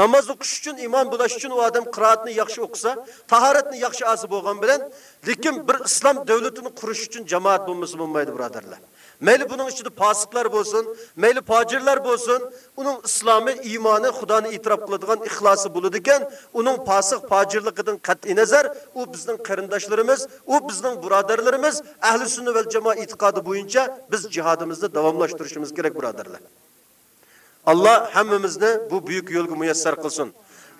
Namoz o'qish uchun, iymon bo'lish uchun u odam qiroatni yaxshi o'qisa, tahoratni yaxshi asi bo'lgan bilan, lekin bir islom davlatini qurish uchun jamoat bo'lmasa bo'lmaydi, birodarlar. Mayli buning ichida fosiqlar bo'lsin, mayli fojirlar bo'lsin, uning islomi, iymoni, Xudoni e'tirof qiladigan ixlosi bo'ladi ekan, uning fosiq, fojirligidan qat'i nazar, u bizning qarindoshlarimiz, u bizning birodarlarimiz, ahli sunna va jamoat e'tiqodi bo'yicha biz jihadimizni davomlashtirishimiz kerak, birodarlar. Allah hammamizni bu buyuk yo'lga muyassar qilsin.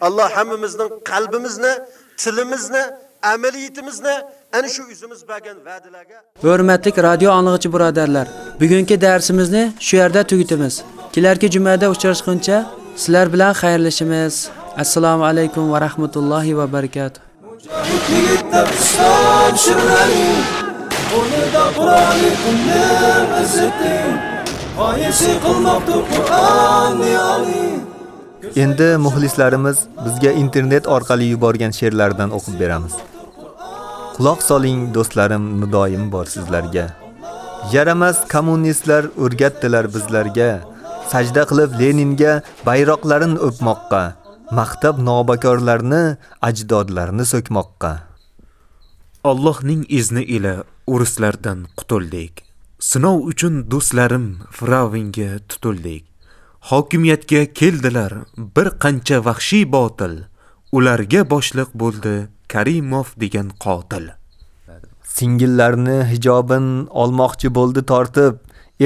Allah hammamizning qalbimizni, tilimizni, amaliyatimizni ana shu o'zimiz bergan va'dalarga Hurmatli radio anglag'chi birodarlar, bugungi darsimizni shu yerda tugatamiz. Kelarki jumada uchrashguncha sizlar bilan xayrlashamiz. Assalomu alaykum va rahmatullohi va barakatuh. O'rnida G'oyisi qilmoqda Qur'on niyoli Endi muxlislarimiz bizga internet orqali yuborgan she'rlardan o'qib beramiz. Quloq soling do'stlarim, nidoyim bor sizlarga. Yaramas kommunistlar o'rgatdilar bizlarga, sajda qilib Leninga bayroqlarini o'pmoqqa, maqtab nobakorlarni, ajdodlarni so'kmoqqa. Allohning izni ila urushlardan qutuldik. Sinov uchun do'stlarim Firavnga tutildik. Hokimiyatga keldilar bir qancha vahshiy botil. Ularga boshliq bo'ldi Karimov degan qotil. Singillarni hijobin olmoqchi bo'ldi tortib,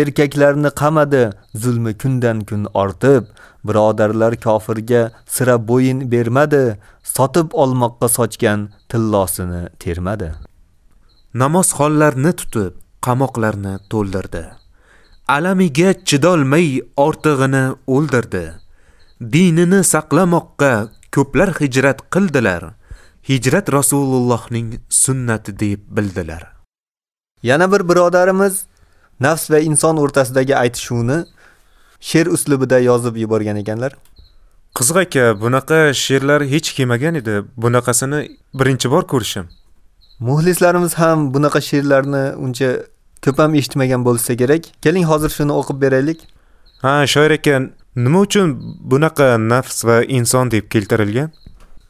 erkaklarni qamadi, zulmi kundan kun ortib, birodarlar kofirga sira bo'yin bermadi, sotib olmoqqa sochgan tillosini termadi. Namoz xonlarni tutib, qamoqlarni to'ldirdi. Alamiga chidolmay ortig'ini o'ldirdi. Dinini saqlamoqqa ko'plar hijrat qildilar. Hijrat Rasulullohning sunnati deb bildilar. Yana bir birodarimiz nafs va inson o'rtasidagi aytishuvni she'r uslubida yozib yuborgan ekanlar. Qiziq aka, bunaqa she'rlar hech kelmagan edi. Bunaqasini birinchi bor ko'rishim. Muxlislarimiz ham bunaqa she'rlarni uncha ko'p ham eshitmagan bo'lsa kerak. Keling hozir shuni o'qib beraylik. Ha, shoir aka, nima uchun bunaqa nafs va inson deb keltirilgan?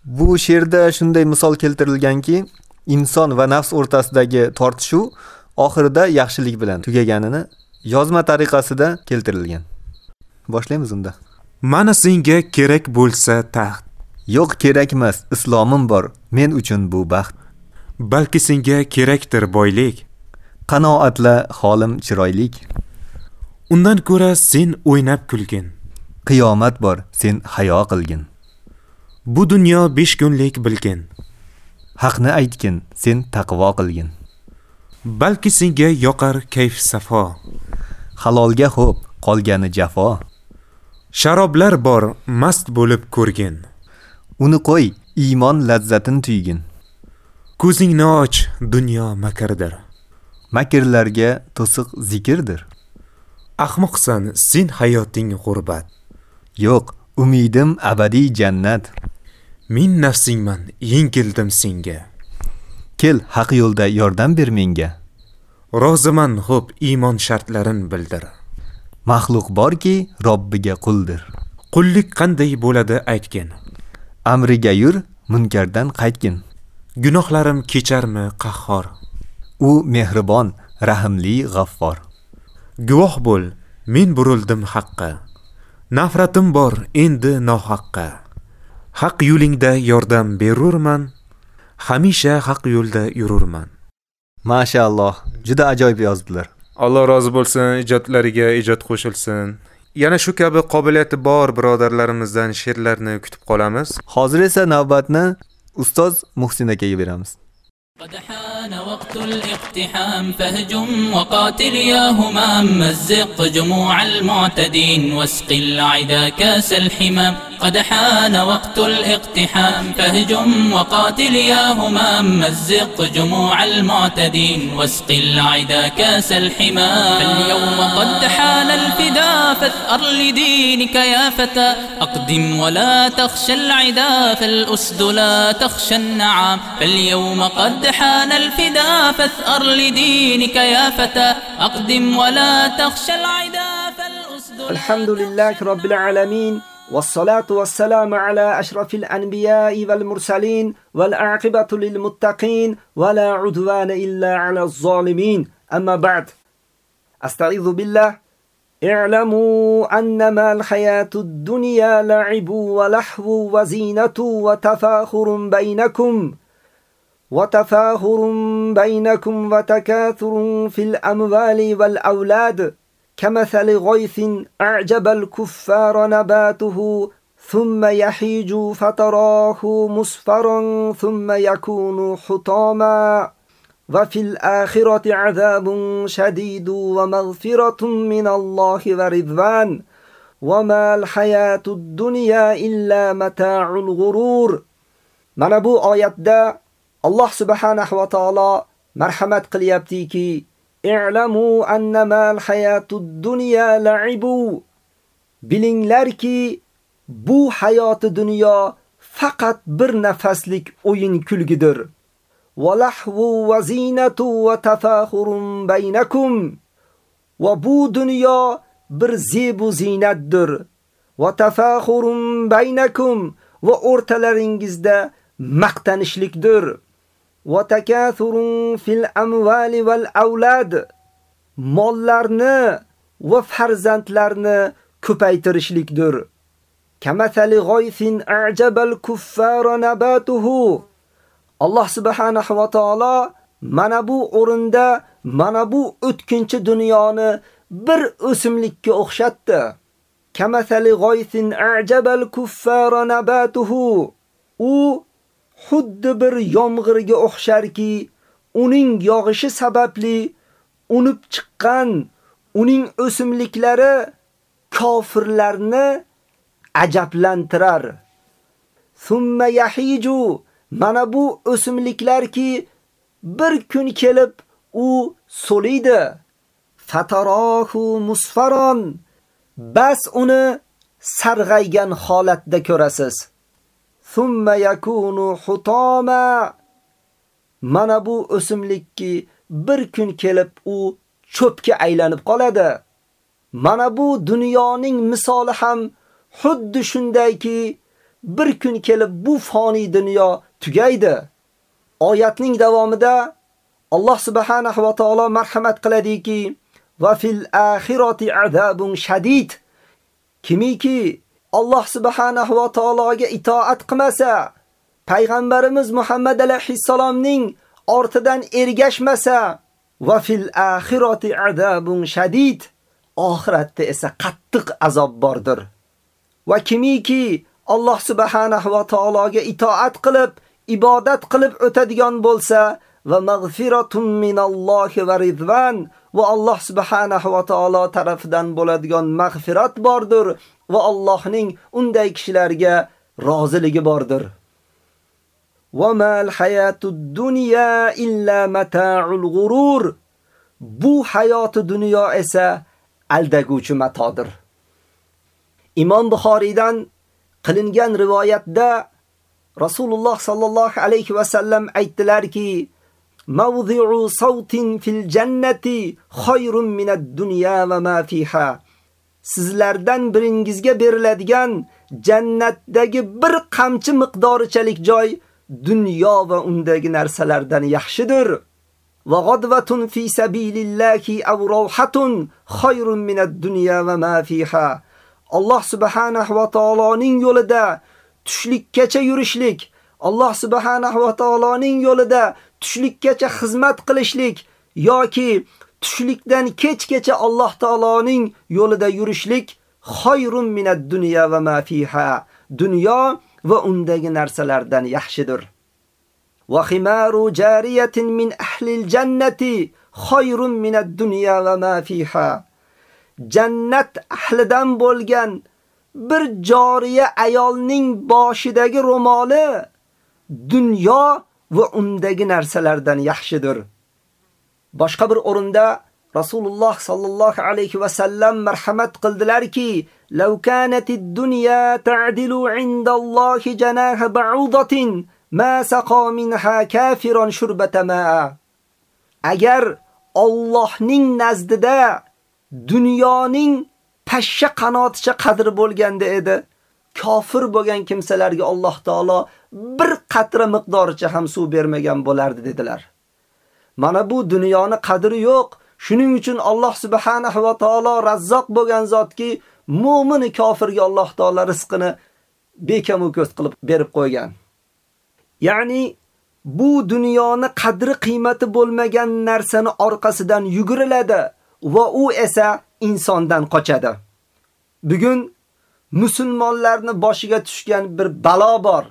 Bu she'rda shunday misol keltirilganki, inson va nafs o'rtasidagi tortishuv oxirida yaxshilik bilan tugaganini yozma tariqasida keltirilgan. Boshlaymiz unda. Mana senga kerak bo'lsa taxt. Yo'q kerak emas, islomim bor. Men uchun bu baxt. Balki senga kerakdir boylik. Qanoatla holim chiroylik. Undan ko'ra sen o'ynab kulgin. Qiyomat bor, sen hayo qilgin. Bu dunyo 5 kunlik bilgin. Haqni aytgin, sen taqvo qilgin. Balki senga yoqar kayf safo. Halolga xo'p, qolgani jafo. Sharoblar bor, mast bo'lib ko'rgin. Uni qo'y, iymon lazzatin tuygin. Ko'zingni och, dunyo makrdir. Makrlarga to'siq zikrdir. Ahmoqsan, sen hayoting g'urbat. Yo'q, umidim abadiy jannat. men nafsingman yengildim senga. Kel haq yo'lda yordam ber menga. Roziman xo'p iymon shartlarin bildir. Maxluq borki robbiga quldir. Qullik qanday bo'ladi aytgin. Amriga yur munkardan qaytgin. Gunohlarim kecharmi qahhor u mehribon rahimli g'affor. Guvoh bo'l men burildim haqqa. Nafratim bor endi nohaqqa. Haq yo'lingda yordam berurman hamisha haq yo'lda yururman. Mashaalloh juda ajoyib yozdilar. Alloh rozi bo'lsin ijodlariga ijod qo'shilsin. Yana shu kabi qobiliyati bor birodarlarimizdan she'rlarni kutib qolamiz. Hozir esa navbatni ustoz muhsin akaga beramiz حان وقت الاقتحام فاهجم وقاتل يا همام. مزق جموع المعتدين واسق العدا كاس الحمام. قد حان وقت الاقتحام فاهجم وقاتل يا همام. مزق جموع المعتدين واسق العدا كاس الحمام. فاليوم قد حان الفدا فاثأر لدينك يا فتى. أقدم ولا تخشى العدا فالأسد لا تخشى النعام. فاليوم قد حان الفدا فاثأر لدينك يا فتى. أقدم ولا تخشى العدا فالأسد الحمد لله رب العالمين والصلاة والسلام على أشرف الأنبياء والمرسلين والعاقبة للمتقين ولا عدوان إلا على الظالمين. أما بعد أستعيذ بالله. اعلموا أنما الحياة الدنيا لعب ولحو وزينة وتفاخر بينكم. وتفاخر بينكم وتكاثر في الأموال والأولاد. كمثل غيث أعجب الكفار نباته ثم يحيج فتراه مصفرا ثم يكون حطاما. وفي الآخرة عذاب شديد ومغفرة من الله ورضوان. وما الحياة الدنيا إلا متاع الغرور. من bu oyatda alloh subhanahu va taolo marhamat qilyaptiki i'lamu annama al-hayatud dunya la'ibu. Bilinglarki bu hayoti dunyo faqat bir nafaslik o'yin kulgidir. Walahvu va zinatu va tafahurun baynakum. Va bu dunyo bir zebu zinatdir. Va tafahurun baynakum va o'rtalaringizda maqtanishlikdir. Va takathurun fil amvali aulad mollarni va farzandlarni ko'paytirishlikdir. kamathali g'oysin a'jabal kuffara nabatuhu Alloh subhanahu va taolo mana bu o'rinda mana bu o'tkinchi dunyoni bir o'simlikka o'xshatdi. Kamathali g'oysin a'jabal kuffara nabatuhu u xuddi bir yomg'irga o'xsharki, uning yog'ishi sababli unib chiqqan uning o'simliklari kofirlarni ajablantirar. Summa yahiju mana bu o'simliklarki bir kun kelib u so'liydi. Fatarahu musfaron bas uni sarg'aygan holatda ko'rasiz. Thumma yakunu hutama mana bu o'simlikki bir kun kelib u cho'pga aylanib qoladi. Mana bu dunyoning misoli ham xuddi shundayki bir kun kelib bu foniy dunyo tugaydi. Oyatning davomida Alloh subhanahu va taolo marhamat qiladiki: "Va fil axirati azabun shadid." Kimiki Alloh subhanahu va taologa itoat qilmasa, payg'ambarimiz Muhammad alayhissalomning ortidan ergashmasa, va fil axirati azabun shadid. Oxiratda esa qattiq azob bordir. Va kimiki Alloh subhanahu va taologa itoat qilib, ibodat qilib o'tadigan bo'lsa, va mag'firatun minallohi va ridvan va Alloh subhanahu va taolo tarafidan bo'ladigan mag'firat bordir va Allohning unday kishilarga roziligi bordir. Va mal hayatud dunya illa mata'ul g'urur. Bu hayoti dunyo esa aldaguvchi matodir. Imom Buxoriydan qilingan rivoyatda Rasululloh sallallohu alayhi va sallam aytdilarki: "Mawdi'u sawtin fil jannati khayrun minad-dunya va ma fiha." Sizlardan biringizga beriladigan jannatdagi bir qamchi miqdorichalik joy dunyo va undagi narsalardan yaxshidir. Va g'advatun fi sabilillahi aw rawhatun khayrun minad-dunya va ma fiha. Alloh subhanahu va taoloning yo'lida tushlikkacha yurishlik, Alloh subhanahu va taoloning yo'lida tushlikkacha xizmat qilishlik yoki tushlikdan kechgacha Alloh taoloning yo'lida yurishlik khayrun minad dunya va ma fiha. Dunyo va undagi narsalardan yaxshidir. Va himaru jariyatin min ahli jannati khayrun minad dunya va ma fiha. Jannat ahlidan bo'lgan bir joriya ayolning boshidagi ro'moli dunyo va undagi narsalardan yaxshidir. Boshqa bir o'rinda Rasululloh sallallohu alayhi va sallam marhamat qildilarki, "Law kanatid dunya ta'dilu 'inda Allohi janaha ba'udatin ma saqa minha kafiran shurbata ma'a." Agar Allohning nazdida dunyoning pashsha qanoticha qadri bo'lganda edi, kofir bo'lgan kimsalarga Alloh taolo bir qatra miqdoricha ham suv bermagan bo'lardi dedilar. Mana bu dunyoni qadri yo'q. Shuning uchun Alloh subhanahu va taolo Razzoq bo'lgan zotki, mu'min kofirga Alloh taolo rizqini bekamu ko'z qilib berib qo'ygan. Ya'ni bu dunyoni qadri qiymati bo'lmagan narsani orqasidan yuguriladi va u esa insondan qochadi. Bugun musulmonlarni boshiga tushgan bir balo bor.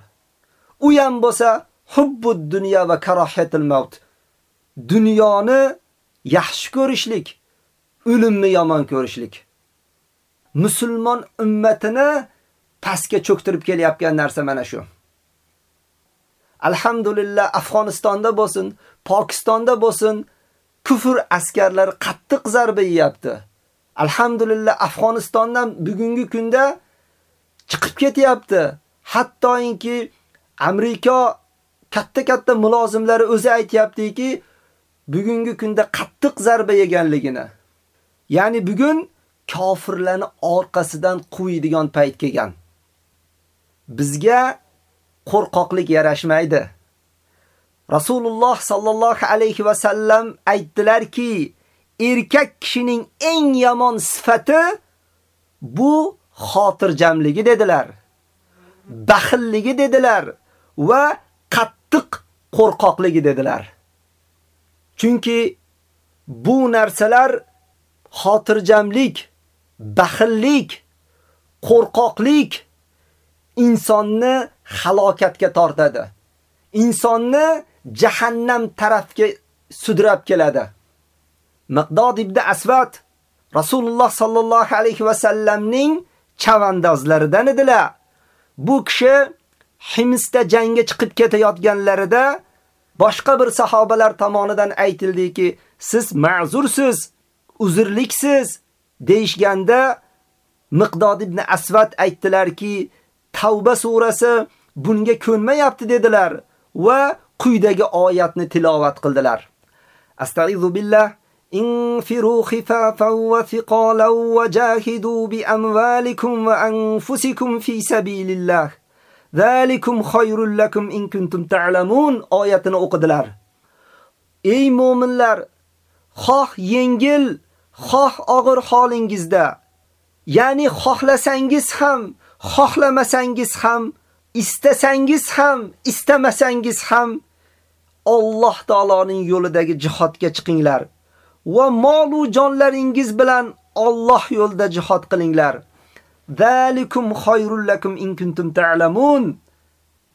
U ham bo'lsa hubbud dunyo va karohatul maut. Dunyoni yaxshi ko'rishlik, o'limni yomon ko'rishlik. Musulmon ummatini pastga cho'ktirib kelyapgan narsa mana shu. Alhamdulillah Afg'onistonda bo'lsin, Pokistonda bo'lsin, kufr askarlari qattiq zarba yeyapti. Alhamdulillah Afg'onistondan bugungi kunda chiqib ketyapti. Hattoki Amerika katta-katta mulozimlari o'zi aytayaptiki, bugungi kunda qattiq zarba yeganligini. Ya'ni bugun kofirlarni orqasidan quviydigan payt kelgan. Bizga qo'rqoqlik yarashmaydi. Rasululloh sallallohu alayhi va sallam aytdilarki, erkak kishining eng yomon sifati bu xotirjamligi dedilar. Baxilligi dedilar va qattiq qo'rqoqligi dedilar. Chunki bu narsalar xotirjamlik, baxillik, qo'rqoqlik insonni halokatga tortadi. Insonni jahannam tarafga sudrab keladi. Miqdod ibn Asvat Rasululloh sallallohu alayhi va sallamning chavandozlaridan edilar. Bu kishi Himsda jangga chiqib ketayotganlarida boshqa bir sahobalar tomonidan aytildiki, siz ma'zursiz, uzrliksiz deyishganda Miqdod ibn Asvat aytdilarki, Tavba surasi bunga ko'nmayapti dedilar va quyidagi oyatni tilovat qildilar. Astagfiru billah انفروا خفافا وثقالا وجاهدوا بأموالكم وأنفسكم في سبيل الله Zalikum khayrul lakum in kuntum ta'lamun oyatini o'qidilar. Ey mu'minlar, xoh yengil, xoh og'ir holingizda, ya'ni xohlasangiz ham, xohlamasangiz ham, istasangiz ham, istamasangiz ham Alloh taoloning yo'lidagi jihodga chiqinglar va mol va jonlaringiz bilan Alloh yo'lida jihod qilinglar. Zalikum khayrul lakum in kuntum ta'lamun.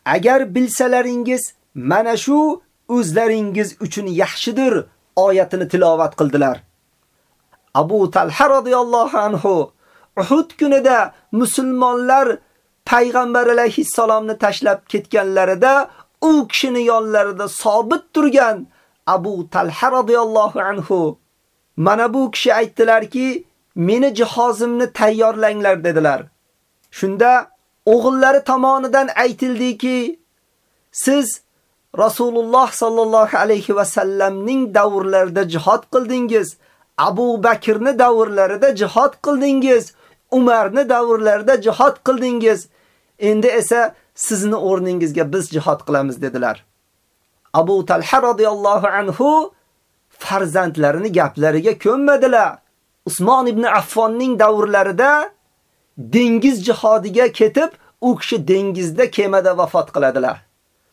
Agar bilsalaringiz mana shu o'zlaringiz uchun yaxshidir oyatini tilovat qildilar. Abu Talha radhiyallohu anhu Uhud kunida musulmonlar payg'ambar alayhissalomni tashlab ketganlarida u kishini yonlarida sobit turgan Abu Talha radhiyallohu anhu mana bu kishi aytdilarki, meni jihozimni tayyorlanglar dedilar. Shunda o'g'illari tomonidan aytildiki, siz Rasululloh sallallohu alayhi va sallamning davrlarida jihad qildingiz. Abu Bakrni davrlarida jihad qildingiz. Umarni davrlarida jihad qildingiz. Endi esa sizni o'rningizga biz jihad qilamiz dedilar. Abu Talha radhiyallohu anhu farzandlarini gaplariga ko'nmadilar. Usmon ibn Affonning davrlarida dengiz jihodiga ketib, u kishi dengizda kemada vafot qiladilar.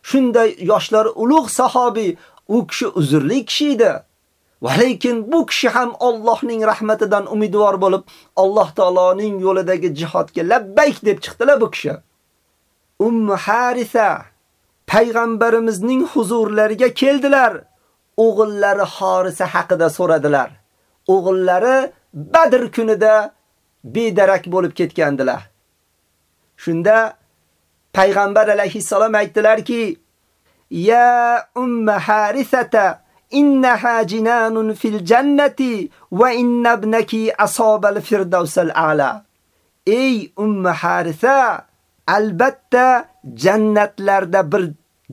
Shunday yoshlar ulug' sahobiy, u kishi uzrli kishi edi. Va lekin bu kishi ham Allohning rahmatidan umidvor bo'lib, Alloh taoloning yo'lidagi jihodga labbayk deb chiqdilar bu kishi. Ummu Harisa payg'ambarimizning huzurlariga keldilar. O'g'illari Harisa haqida so'radilar. O'g'illari Badr kunida bedarak bo'lib ketgandilar. Shunda payg'ambar alayhissalom aytdilarki: "Ya umma Harisata innaha jinanun fil jannati va inna ibnaki asabal firdawsal a'la." Ey umma Harisa, albatta jannatlarda bir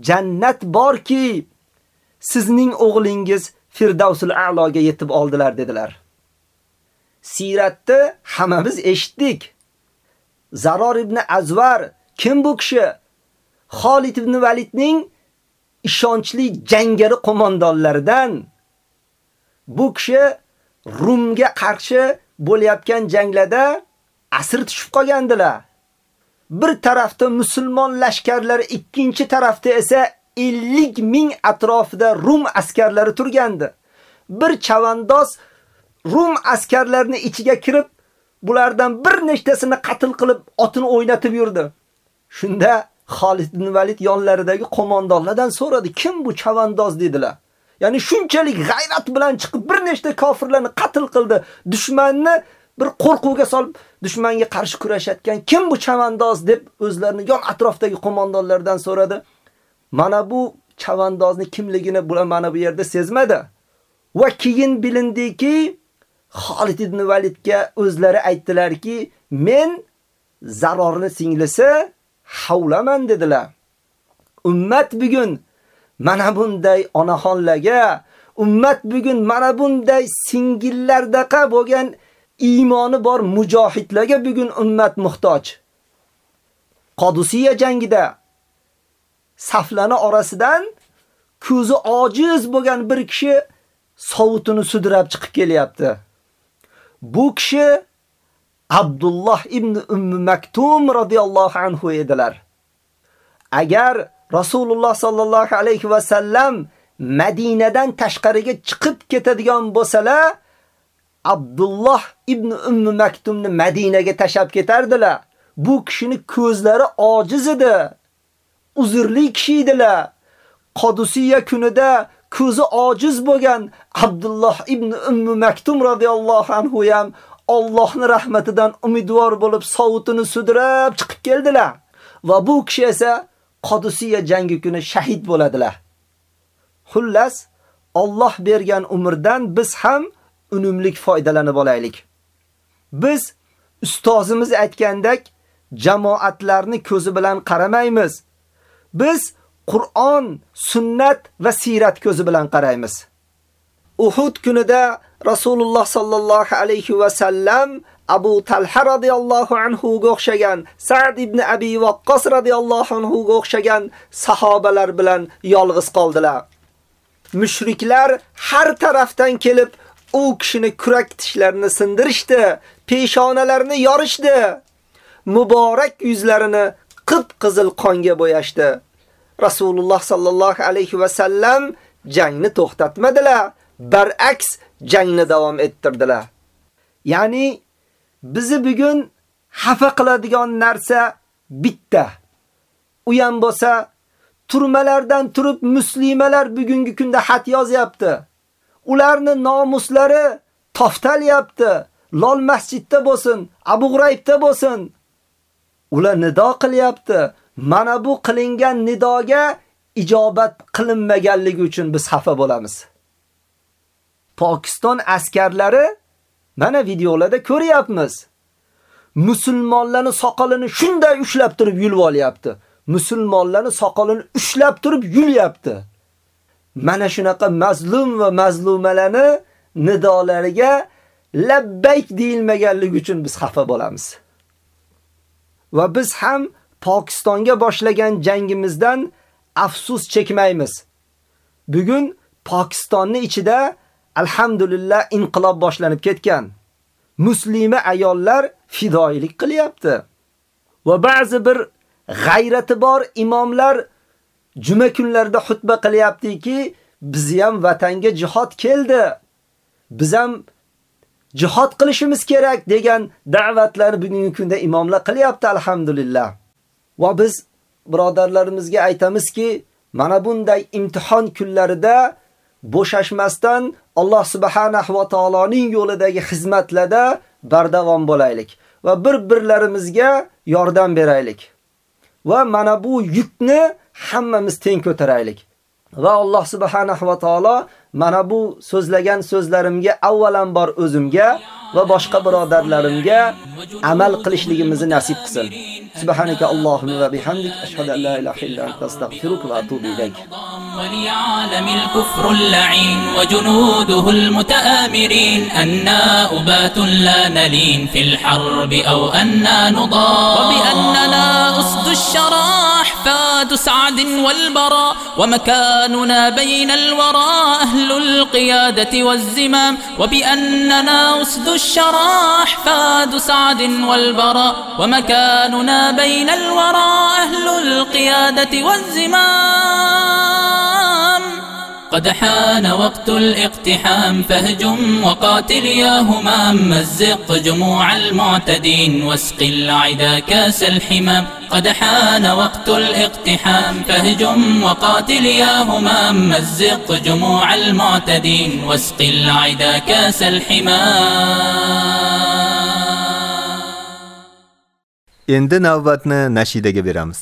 jannat borki, sizning o'g'lingiz Firdavsul a'loga yetib oldilar dedilar. Siratda hammamiz eshitdik. Zaror ibn Azvar kim bu kishi? Xolid ibn Validning ishonchli jangari qo'mondonlaridan. Bu kishi Rumga qarshi bo'layotgan janglarda asir tushib qolgandilar. Bir tarafda musulmon lashkarlari, ikkinchi tarafda esa 50 ming atrofida Rum askarlari turgandi. Bir chavandoz Rum askarlarini ichiga kirib, bulardan bir nechtasini qatl qilib, otini o'ynatib yurdi. Shunda Xolid ibn Valid yonlaridagi qo'mondonlardan so'radi, kim bu chavandoz dedilar. Ya'ni shunchalik g'ayrat bilan chiqib bir nechta kofirlarni qatl qildi, dushmanni bir qo'rquvga solib dushmanga qarshi kurashayotgan kim bu chavandoz deb o'zlarini yon atrofdagi qo'mondonlardan so'radi. Mana bu chavandozni kimligini bular mana bu yerda sezmadi. Va keyin bilindiki, Xolid ibn Validga o'zlari aytdilarki, men zarorni singlisi havlaman dedilar. Ummat bugun mana bunday onaxonlarga, ummat bugun mana bunday singillardaqa bo'lgan iymoni bor mujohidlarga bugun ummat muhtoj. Qodusiya jangida saflani orasidan ko'zi ojiz bo'lgan bir kishi sovutini sudrab chiqib kelyapti. Bu kishi Abdullah ibn Ummu Maktum radhiyallohu anhu edilar. Agar Rasululloh sallallohu alayhi va sallam Madinadan tashqariga chiqib ketadigan bo'lsalar, Abdullah ibn Ummu Maktumni Madinaga tashab ketardilar. Bu kishini ko'zlari ojiz edi. Uzrli kishi edilar. Qodusiya kunida ko'zi ojiz bo'lgan Abdulloh ibn Ummu Maktum radhiyallohu anhu ham Allohning rahmatidan umidvor bo'lib sovutini sudrab chiqib keldilar. Va bu kishi esa Qodusiya jangi kuni shahid bo'ladilar. Xullas, Alloh bergan umrdan biz ham unumlik foydalanib olaylik. Biz ustozimiz aytgandek jamoatlarni ko'zi bilan qaramaymiz. Biz Qur'on, sunnat va sirat ko'zi bilan qaraymiz. Uhud kunida Rasululloh sallallohu alayhi va sallam Abu Talha radhiyallohu anhu ga o'xshagan, Sa'd ibn Abi Waqqas radhiyallohu anhu ga o'xshagan sahobalar bilan yolg'iz qoldilar. Mushriklar har tarafdan kelib u kishini kurak tishlarini sindirishdi, peshonalarini yorishdi. Muborak yuzlarini qip-qizil qonga bo'yashdi. Rasululloh sallallohu alayhi va sallam jangni to'xtatmadilar, baraks jangni davom ettirdilar. Ya'ni bizni bugun xafa qiladigan narsa bitta. U ham bo'lsa turmalardan turib muslimalar bugungi kunda xat yozyapti. Ularni nomuslari toftalyapti. Lol masjidda bo'lsin, Abu G'uraybda bo'lsin. Ular nido qilyapti. Mana bu qilingan nidoga ijobat qilinmaganligi uchun biz xafa bo'lamiz. Pokiston askarlari mana videolarda ko'ryapmiz. Musulmonlarni soqolini shunday ushlab turib yulib olyapti. Musulmonlarni soqolini ushlab turib yulyapti. Mana shunaqa mazlum va mazlumalarni nidolariga labbayk deyilmaganligi uchun biz xafa bo'lamiz. Va biz ham Pokistonga boshlagan jangimizdan afsus chekmaymiz. Bugun Pokistonning ichida alhamdulillah inqilob boshlanib ketgan. Muslima ayollar fidoilik qilyapti. Va ba'zi bir g'ayrati bor imomlar juma kunlarida xutba qilyaptiki, biz ham vatanga jihad keldi. Biz ham jihad qilishimiz kerak degan da'vatlar bugungi kunda imomlar qilyapti alhamdulillah. Va biz birodarlarimizga aytamizki, mana bunday imtihon kunlarida bo'shashmasdan Alloh subhanahu va taoloning yo'lidagi xizmatlarda bardavom bo'laylik va bir-birlarimizga yordam beraylik. Va mana bu yukni hammamiz teng ko'taraylik. Va Alloh subhanahu va taolo mana bu so'zlagan so'zlarimga avvalambor o'zimga va boshqa birodarlarimga amal qilishligimizni nasib qilsin. Subhanaka Allohumma va bihamdik ashhadu an la ilaha illa anta astaghfiruka va atubu ilayk. ولعالم الكفر اللعين وجنوده المتآمرين أنا أبات لا نلين في الحرب أو أنا نضال وبأننا أسد الشرى أحفاد سعد والبراء ومكاننا بين الورى أهل القيادة والزمام وبأننا أسد الشرى أحفاد سعد والبراء ومكاننا بين الورى أهل القيادة والزمام. قد حان وقت الاقتحام فاهجم وقاتل يا همام. مزق جموع المعتدين واسق العدا كاس الحمام. قد حان وقت الاقتحام فاهجم وقاتل يا همام. مزق جموع المعتدين واسق العدا كاس الحمام. Endi navbatni nashidaga beramiz.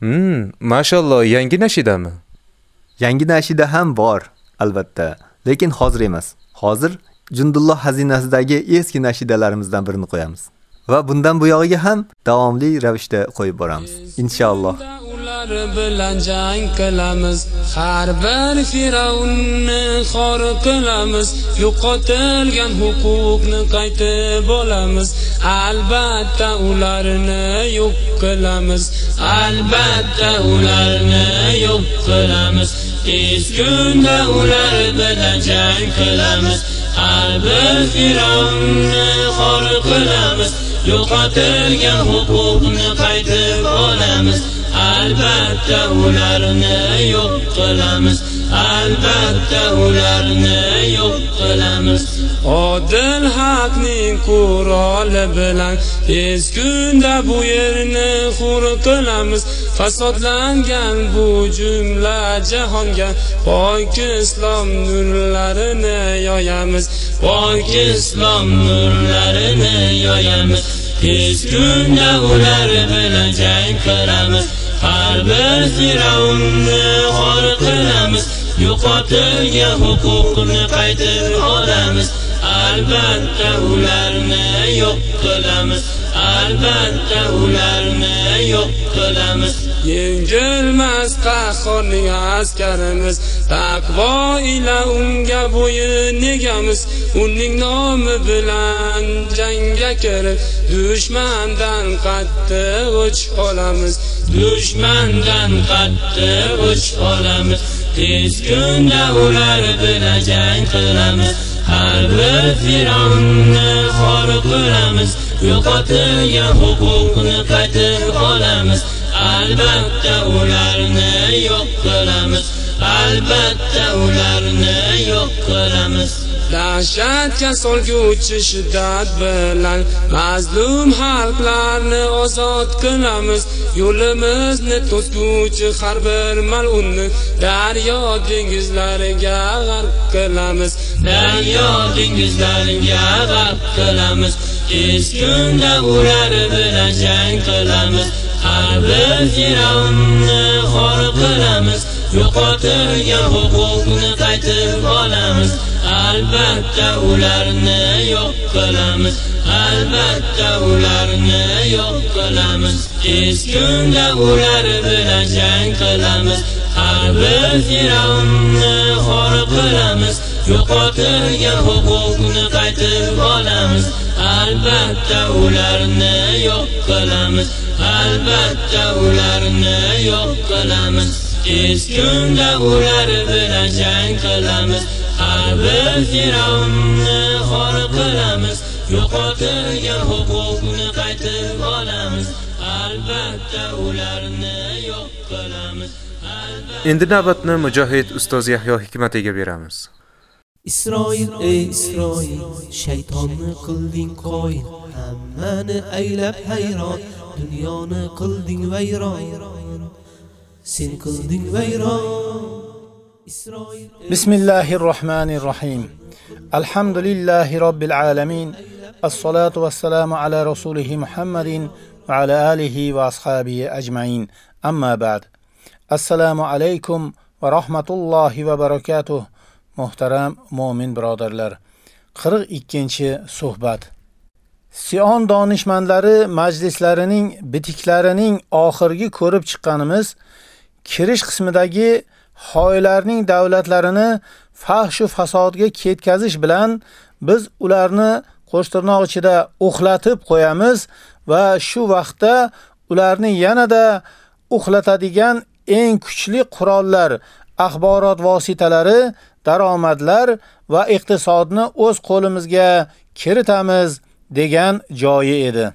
Hmm, mashalloh, yangi nashidami? Yangi nashida ham bor, albatta, lekin hozir emas. Hozir Jundulloh xazinasidagi eski nashidalarimizdan birini qo'yamiz. Va bundan buyog'iga ham davomli ravishda qo'yib boramiz. Inshaalloh. Ular bilan jang qilamiz. Har bir firavnni xor qilamiz. Yo'qotilgan huquqni qaytib olamiz. Albatta ularni yo'q qilamiz. Albatta ularni yo'q qilamiz. Tez kunda ular bilan jang qilamiz. Har bir firavnni xor qilamiz. Yo'qotilgan huquqni qaytib olamiz. Albatta ularni yo'q qilamiz. Albatta ularni yo'q qilamiz. Odil haqning quroli bilan tez kunda bu yerni hur qilamiz. Fasodlangan bu jumla jahonga pok islom nurlarini yoyamiz. Pok islom nurlarini yoyamiz. Tez kunda ular bilan jang qilamiz. Har bir firavunni xor qilamiz. Yo'qotilgan huquqni qaytib olamiz. Albatta ularni yo'q qilamiz. Albatta ularni yo'q qilamiz. Yengilmas qahhorning askarimiz. Taqvo ila unga bo'yin egamiz uning nomi bilan jangga kirib dushmandan qattiq o'ch olamiz. Dushmandan qattiq o'ch olamiz. Tez kunda ular bilan jang qilamiz. Har bir firavunni xor qilamiz yo'qotilgan huquqni qaytib olamiz. Albatta ularni yo'q qilamiz. Albatta ularni yo'q qilamiz. Dahshatga solguvchi shiddat bilan mazlum xalqlarni ozod qilamiz. Yo'limizni to'sguvchi har bir mal'unni daryo dengizlariga g'arq qilamiz. Daryo dengizlariga g'arq qilamiz tez kunda ular bilan jang qilamiz. Har bir firavunni xor qilamiz. Yo'qotilgan huquqni qaytib olamiz. Albatta ularni yo'q qilamiz. Albatta ularni yo'q qilamiz. Tez kunda ular bilan jang qilamiz. Har bir firavunni xor qilamiz. Yo'qotilgan huquqni qaytib olamiz. Albatta ularni yo'q qilamiz. Albatta ularni yo'q qilamiz. Tez kunda ular bilan jang qilamiz. Har bir fir'avnni xor qilamiz. Yo'qotilgan huquqni qaytib olamiz. Albatta ularni yo'q qilamiz. Endi navbatni mujohid ustoz Yahyo Hikmatiga beramiz. Isroil ey Isroil shaytonni qilding qoin hammani aylab hayron dunyoni qilding vayron sen qilding vayron Bismillahir Rahmanir Alhamdulillahi Rabbil Alamin As-salatu was-salamu ala rasulih Muhammadin va ala alihi va ashabihi ajmain. Amma ba'd. Assalomu alaykum va rahmatullohi va barakatuh. muhtaram mo'min birodarlar 42 suhbat. Sion donishmandlari majlislarining bitiklarining oxirgi ko'rib chiqqanimiz kirish qismidagi xoylarning davlatlarini fahshu fasodga ketkazish bilan biz ularni qo'shtirnoq ichida uxlatib qo'yamiz va shu vaqtda ularni yanada uxlatadigan eng kuchli qurollar axborot vositalari daromadlar va iqtisodni o'z qo'limizga kiritamiz degan joyi edi.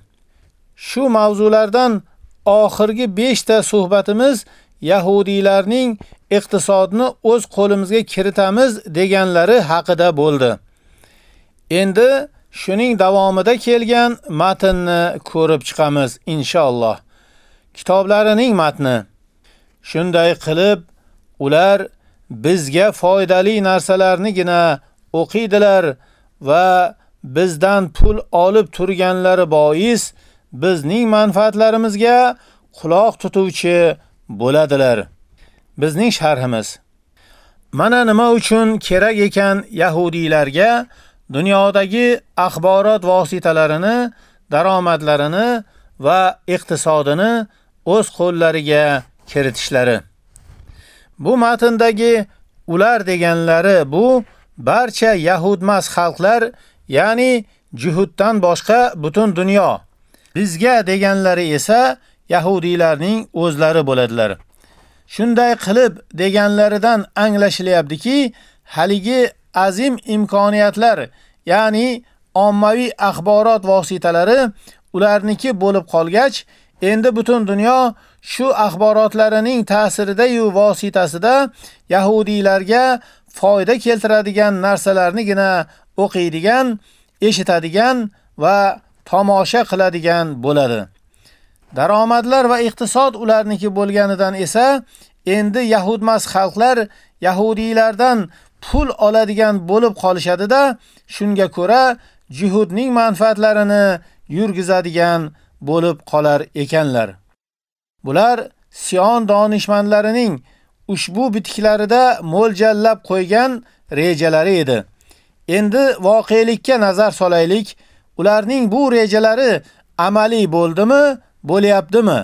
Shu mavzulardan oxirgi 5 ta suhbatimiz yahudiylarning iqtisodni o'z qo'limizga kiritamiz deganlari haqida bo'ldi. Endi shuning davomida kelgan matnni ko'rib chiqamiz inshaalloh. Kitoblarining matni. Shunday qilib, ular bizga foydali narsalarnigina o'qiydilar va bizdan pul olib turganlari bois bizning manfaatlarimizga quloq tutuvchi bo'ladilar. Bizning sharhimiz. Mana nima uchun kerak ekan yahudiylarga dunyodagi axborot vositalarini, daromadlarini va iqtisodini o'z qo'llariga kiritishlari. Bu matndagi ular deganlari bu barcha yahudmas xalqlar, ya'ni juhuddan boshqa butun dunyo. Bizga deganlari esa yahudiylarning o'zlari bo'ladilar. Shunday qilib deganlaridan anglashilyaptiki, haligi azim imkoniyatlar, ya'ni ommaviy axborot vositalari ularniki bo'lib qolgach, endi butun dunyo shu axborotlarining ta'sirida yu vositasida yahudiylarga foyda keltiradigan narsalarnigina o'qiydigan, eshitadigan va tomosha qiladigan bo'ladi. Daromadlar va iqtisod ularniki bo'lganidan esa endi yahudmas xalqlar yahudiylardan pul oladigan bo'lib qolishadi-da, shunga ko'ra juhudning manfaatlarini yurgizadigan bo'lib qolar ekanlar. Bular Sion donishmandlarining ushbu bitiklarida mo'ljallab qo'ygan rejalari edi. Endi voqelikka nazar solaylik. Ularning bu rejalari amaliy bo'ldimi, bo'lyaptimi?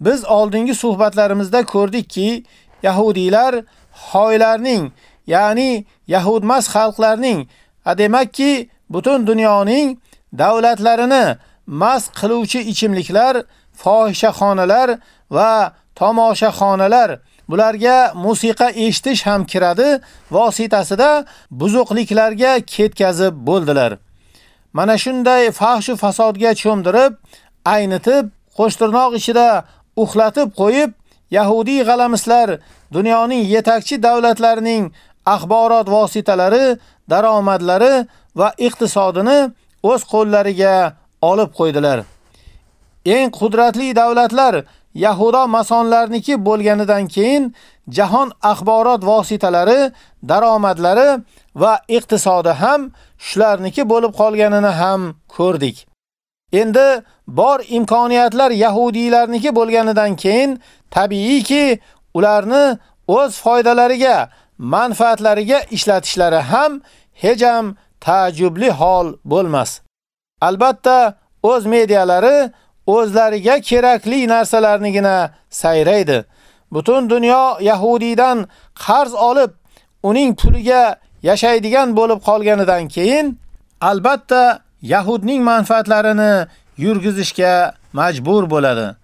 Biz oldingi suhbatlarimizda ko'rdikki, yahudiylar xoylarning, ya'ni yahudmas xalqlarning, demakki, butun dunyoning davlatlarini mas qiluvchi ichimliklar, fohishaxonalar va tomoshaxonalar bularga musiqa eshitish ham kiradi vositasida buzuqliklarga ketkazib bo'ldilar. Mana shunday fahshu fasodga cho'mdirib, aynitib, qo'shtirnoq ichida uxlatib qo'yib, Yahudi g'alamislar dunyoning yetakchi davlatlarining axborot vositalari, daromadlari va iqtisodini o'z qo'llariga olib qo'ydilar. Eng qudratli davlatlar Yahudo masonlarniki bo'lganidan keyin jahon axborot vositalari, daromadlari va iqtisodi ham shularniki bo'lib qolganini ham ko'rdik. Endi bor imkoniyatlar yahudiylarniki bo'lganidan keyin tabiiyki ularni o'z foydalariga, manfaatlariga ishlatishlari ham hejam ta'jubli hol bo'lmas. Albatta, o'z medialari o'zlariga kerakli narsalarnigina sayraydi. Butun dunyo Yahudiydan qarz olib, uning puliga yashaydigan bo'lib qolganidan keyin albatta Yahudning manfaatlarini yurgizishga majbur bo'ladi.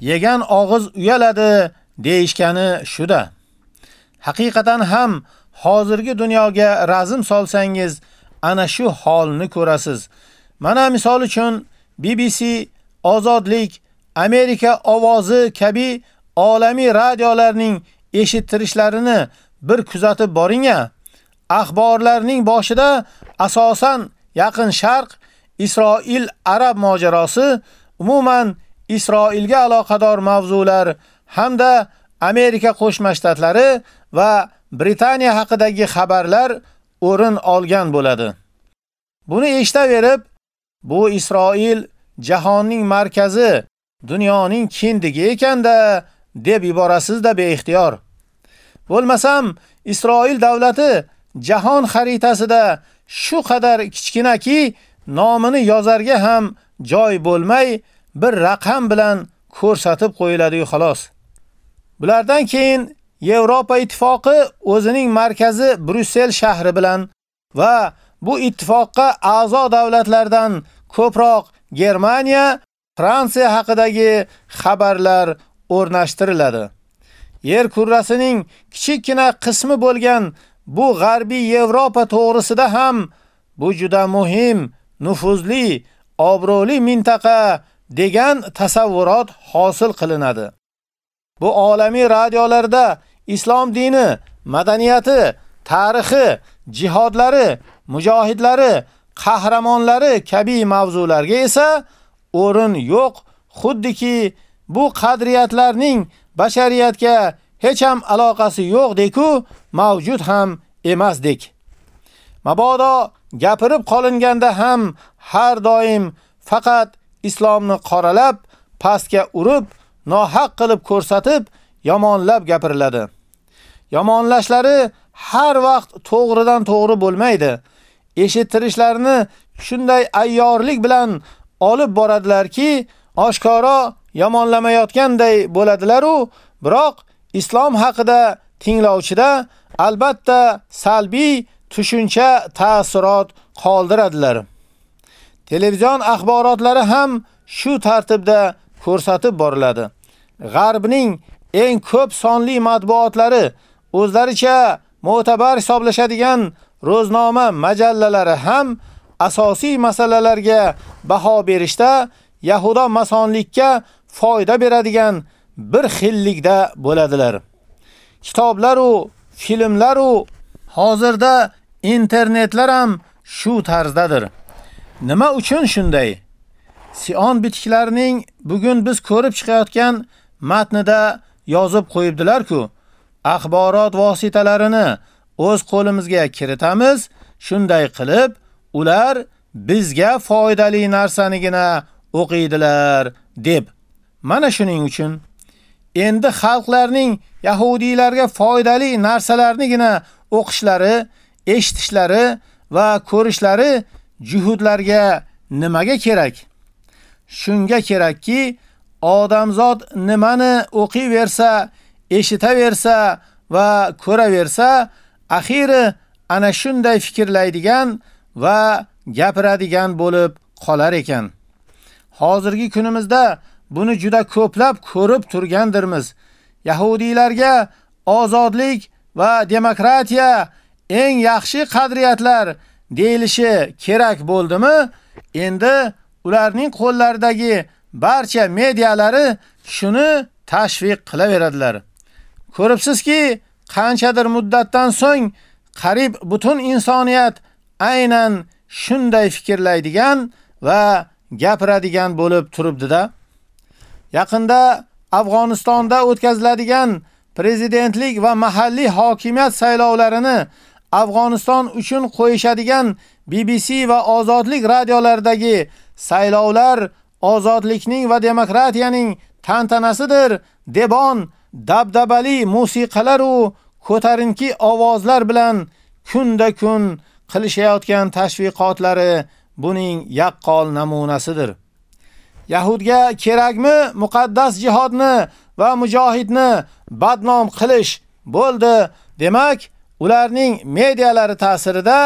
Yegan og'iz uyaladi deyishgani shuda. Haqiqatan ham hozirgi dunyoga razm solsangiz, ana shu holni ko'rasiz. Mana misol uchun BBC, Ozodlik, Amerika ovozi kabi olamiy radiolarning eshittirishlarini bir kuzatib boring-a. Axborlarning boshida asosan Yaqin Sharq, Isroil Arab mojarosi, umuman Isroilga aloqador mavzular hamda Amerika Qo'shma Shtatlari va Britaniya haqidagi xabarlar o'rin olgan bo'ladi. Buni eshitaverib, bu Isroil jahonning markazi, dunyoning kindigi ekanda deb iborasizda beixtiyor. Bo'lmasam, Isroil davlati jahon xaritasida shu qadar kichkinaki, nomini yozarga ham joy bo'lmay, bir raqam bilan ko'rsatib qo'yiladi xolos. Bulardan keyin Yevropa ittifoqi o'zining markazi Bryussel shahri bilan va bu ittifoqqa a'zo davlatlardan ko'proq Germaniya, Fransiya haqidagi xabarlar o'rnashtiriladi. Yer kurrasining kichikina qismi bo'lgan bu g'arbiy Yevropa to'g'risida ham bu juda muhim, nufuzli, obro'li mintaqa degan tasavvurot hosil qilinadi. Bu olamiy radiolarda islom dini, madaniyati, tarixi, jihodlari, mujohidlari, qahramonlari kabi mavzularga esa o'rin yo'q, xuddiki bu qadriyatlarning bashariyatga hech ham aloqasi yo'qdeku, mavjud ham emasdik. Mabodo gapirib qolinganda ham har doim faqat islomni qoralab, pastga urib, nohaq qilib ko'rsatib, yomonlab gapiriladi. Yomonlashlari har vaqt to'g'ridan to'g'ri bo'lmaydi. Eshittirishlarini shunday ayyorlik bilan olib boradilarki, oshkora yomonlamayotganday bo'ladilar-u, biroq islom haqida tinglovchida albatta salbiy tushuncha ta'sirot qoldiradilar. Televizion axborotlari ham shu tartibda ko'rsatib boriladi. G'arbning eng ko'p sonli matbuotlari o'zlaricha mo'tabar hisoblashadigan ro'znoma majallalari ham asosiy masalalarga baho berishda Yahudo masonlikka foyda beradigan bir xillikda bo'ladilar. Kitoblar u, filmlar u, hozirda internetlar ham shu tarzdadir. Nima uchun shunday? Sion bitiklarining bugun biz ko'rib chiqayotgan matnida yozib qo'yibdilar-ku, axborot vositalarini o'z qo'limizga kiritamiz, shunday qilib ular bizga foydali narsanigina o'qiydilar deb. Mana shuning uchun endi xalqlarning yahudiylarga foydali narsalarnigina o'qishlari, eshitishlari va ko'rishlari juhudlarga nimaga kerak? Shunga kerakki, odamzod nimani o'qiyversa, eshitaversa va ko'raversa, axiri ana shunday fikrlaydigan va gapiradigan bo'lib qolar ekan. Hozirgi kunimizda buni juda ko'plab ko'rib turgandirmiz. Yahudiylarga ozodlik va demokratiya eng yaxshi qadriyatlar deyilishi kerak bo'ldimi? Endi ularning qo'llaridagi barcha medialari shuni tashviq qilaveradilar. Ko'ribsizki, qanchadir muddatdan so'ng qarib butun insoniyat aynan shunday fikrlaydigan va gapiradigan bo'lib turibdi-da. Yaqinda Afg'onistonda o'tkaziladigan prezidentlik va mahalliy hokimiyat saylovlarini Afg'oniston uchun qo'yishadigan BBC va Ozodlik radiolaridagi saylovlar ozodlikning va demokratiyaning tantanasidir, debon dabdabali musiqalar u ko'tarinki ovozlar bilan kunda kun qilishayotgan tashviqotlari buning yaqqol namunasidir. Yahudga kerakmi muqaddas jihodni va mujohidni badnom qilish bo'ldi. Demak, ularning medialari ta'sirida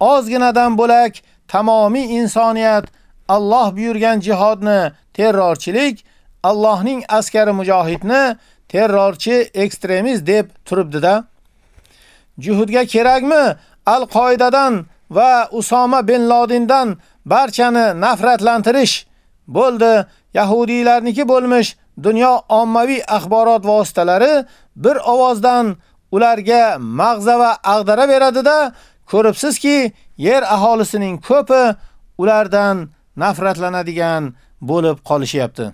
ozginadan bo'lak tamomiy insoniyat Alloh buyurgan jihodni terrorchilik, Allohning askari mujohidni terrorchi ekstremist deb turibdi-da. Juhudga kerakmi Al-Qoidadan va Usoma bin Lodindan barchani nafratlantirish bo'ldi. Yahudiylarniki bo'lmish dunyo ommaviy axborot vositalari bir ovozdan ularga mag'za va ag'dara beradi-da, ko'ribsizki, yer aholisining ko'pi ulardan nafratlanadigan bo'lib qolishyapti.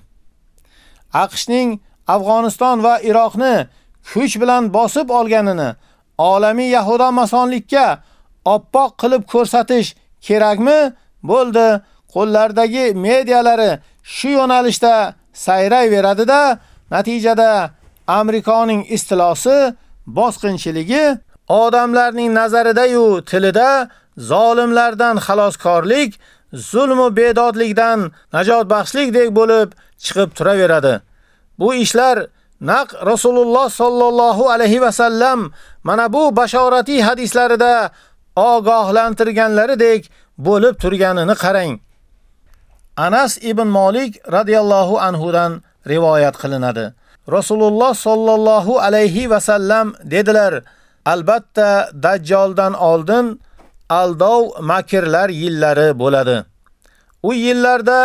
AQShning Afg'oniston va Iroqni kuch bilan bosib olganini olamiy yahuda masonlikka oppoq qilib ko'rsatish kerakmi? Bo'ldi. Qo'llardagi medialari shu yo'nalishda sayrayveradi-da, natijada Amerikaning istilosi, bosqinchiligi odamlarning nazarida-yu tilida zolimlardan xaloskorlik, zulm va bedodlikdan najot baxshlikdek bo'lib chiqib turaveradi. Bu ishlar naq Rasululloh sallallohu alayhi va sallam mana bu bashorati hadislarida ogohlantirganlaridek bo'lib turganini qarang. Anas ibn Malik radhiyallohu anhu dan rivoyat qilinadi. Rasululloh sallallohu alayhi va sallam dedilar: Albatta Dajjoldan oldin aldov makrlar yillari bo'ladi. U yillarda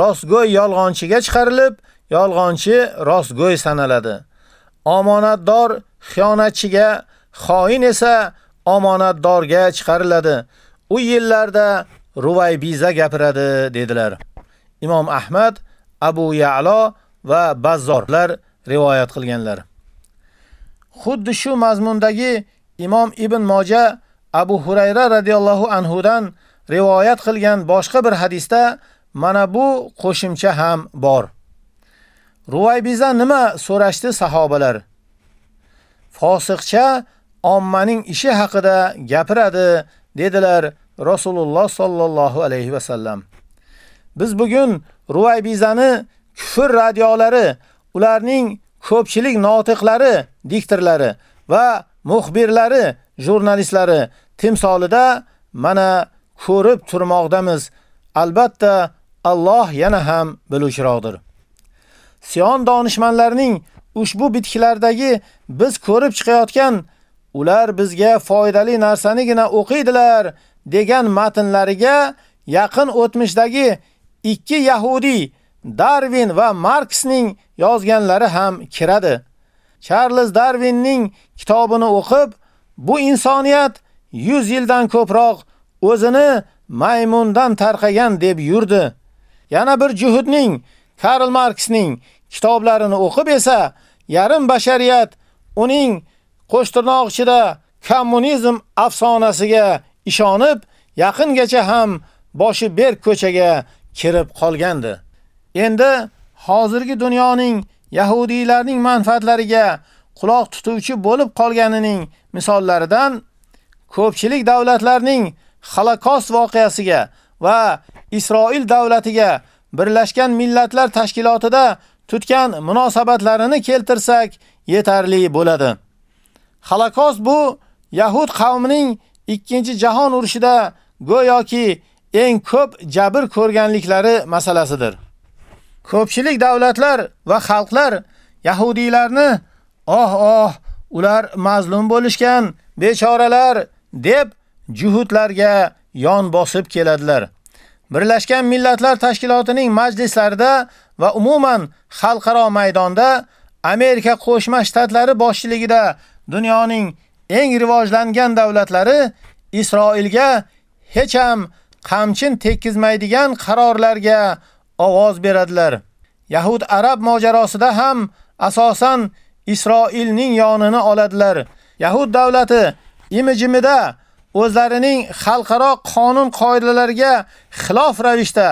rostgo'y yolg'onchiga chiqarilib, yolg'onchi rostgo'y sanaladi. Omonatdor xiyonatchiga, xoin esa omonatdorga chiqariladi. U yillarda Ruvaybiza gapiradi dedilar. Imom Ahmad, Abu Ya'lo va Bazzorlar rivoyat qilganlar. Xuddi shu mazmundagi Imom Ibn Moja Abu Hurayra radhiyallohu anhu dan rivoyat qilgan boshqa bir hadisda mana bu qo'shimcha ham bor. Ruvaybizdan nima so'rashdi sahobalar? Fosiqcha ommaning ishi haqida gapiradi, dedilar Rasululloh sallallohu alayhi va sallam. Biz bugun Ruvaybizani kufr radiolari, ularning ko'pchilik notiqlari, diktorlari va muxbirlari, jurnalistlari timsolida mana ko'rib turmoqdamiz. Albatta Alloh yana ham biluvchiroqdir. Sion donishmandlarining ushbu bitiklardagi biz ko'rib chiqayotgan ular bizga foydali narsanigina o'qiydilar degan matnlariga yaqin o'tmishdagi ikki yahudi Darwin va Marksning yozganlari ham kiradi. Charles Darwinning kitobini o'qib, bu insoniyat 100 yildan ko'proq o'zini maymundan tarqagan deb yurdi. Yana bir juhudning Karl Marksning kitoblarini o'qib esa, yarim bashariyat uning qo'shtirnoq ichida kommunizm afsonasiga ishonib, yaqingacha ham boshi berk ko'chaga kirib qolgandi. Endi hozirgi dunyoning yahudiylarning manfaatlariga quloq tutuvchi bo'lib qolganining misollaridan ko'pchilik davlatlarning Holokost voqeasiga va Isroil davlatiga Birlashgan Millatlar Tashkilotida tutgan munosabatlarini keltirsak yetarli bo'ladi. Holokost bu Yahud qavmining 2-jahon urushida go'yoki eng ko'p jabr ko'rganliklari masalasidir. Ko'pchilik davlatlar va xalqlar yahudiylarni oh oh ular mazlum bo'lishgan, bechoralar deb juhudlarga yon bosib keladilar. Birlashgan Millatlar Tashkilotining majlislarida va umuman xalqaro maydonda Amerika Qo'shma Shtatlari boshchiligida dunyoning eng rivojlangan davlatlari Isroilga hech ham qamchin tekizmaydigan qarorlarga ovoz beradilar. Yahud arab mojarosida ham asosan Isroilning yonini oladilar. Yahud davlati imijimida o'zlarining xalqaro qonun qoidalariga xilof ravishda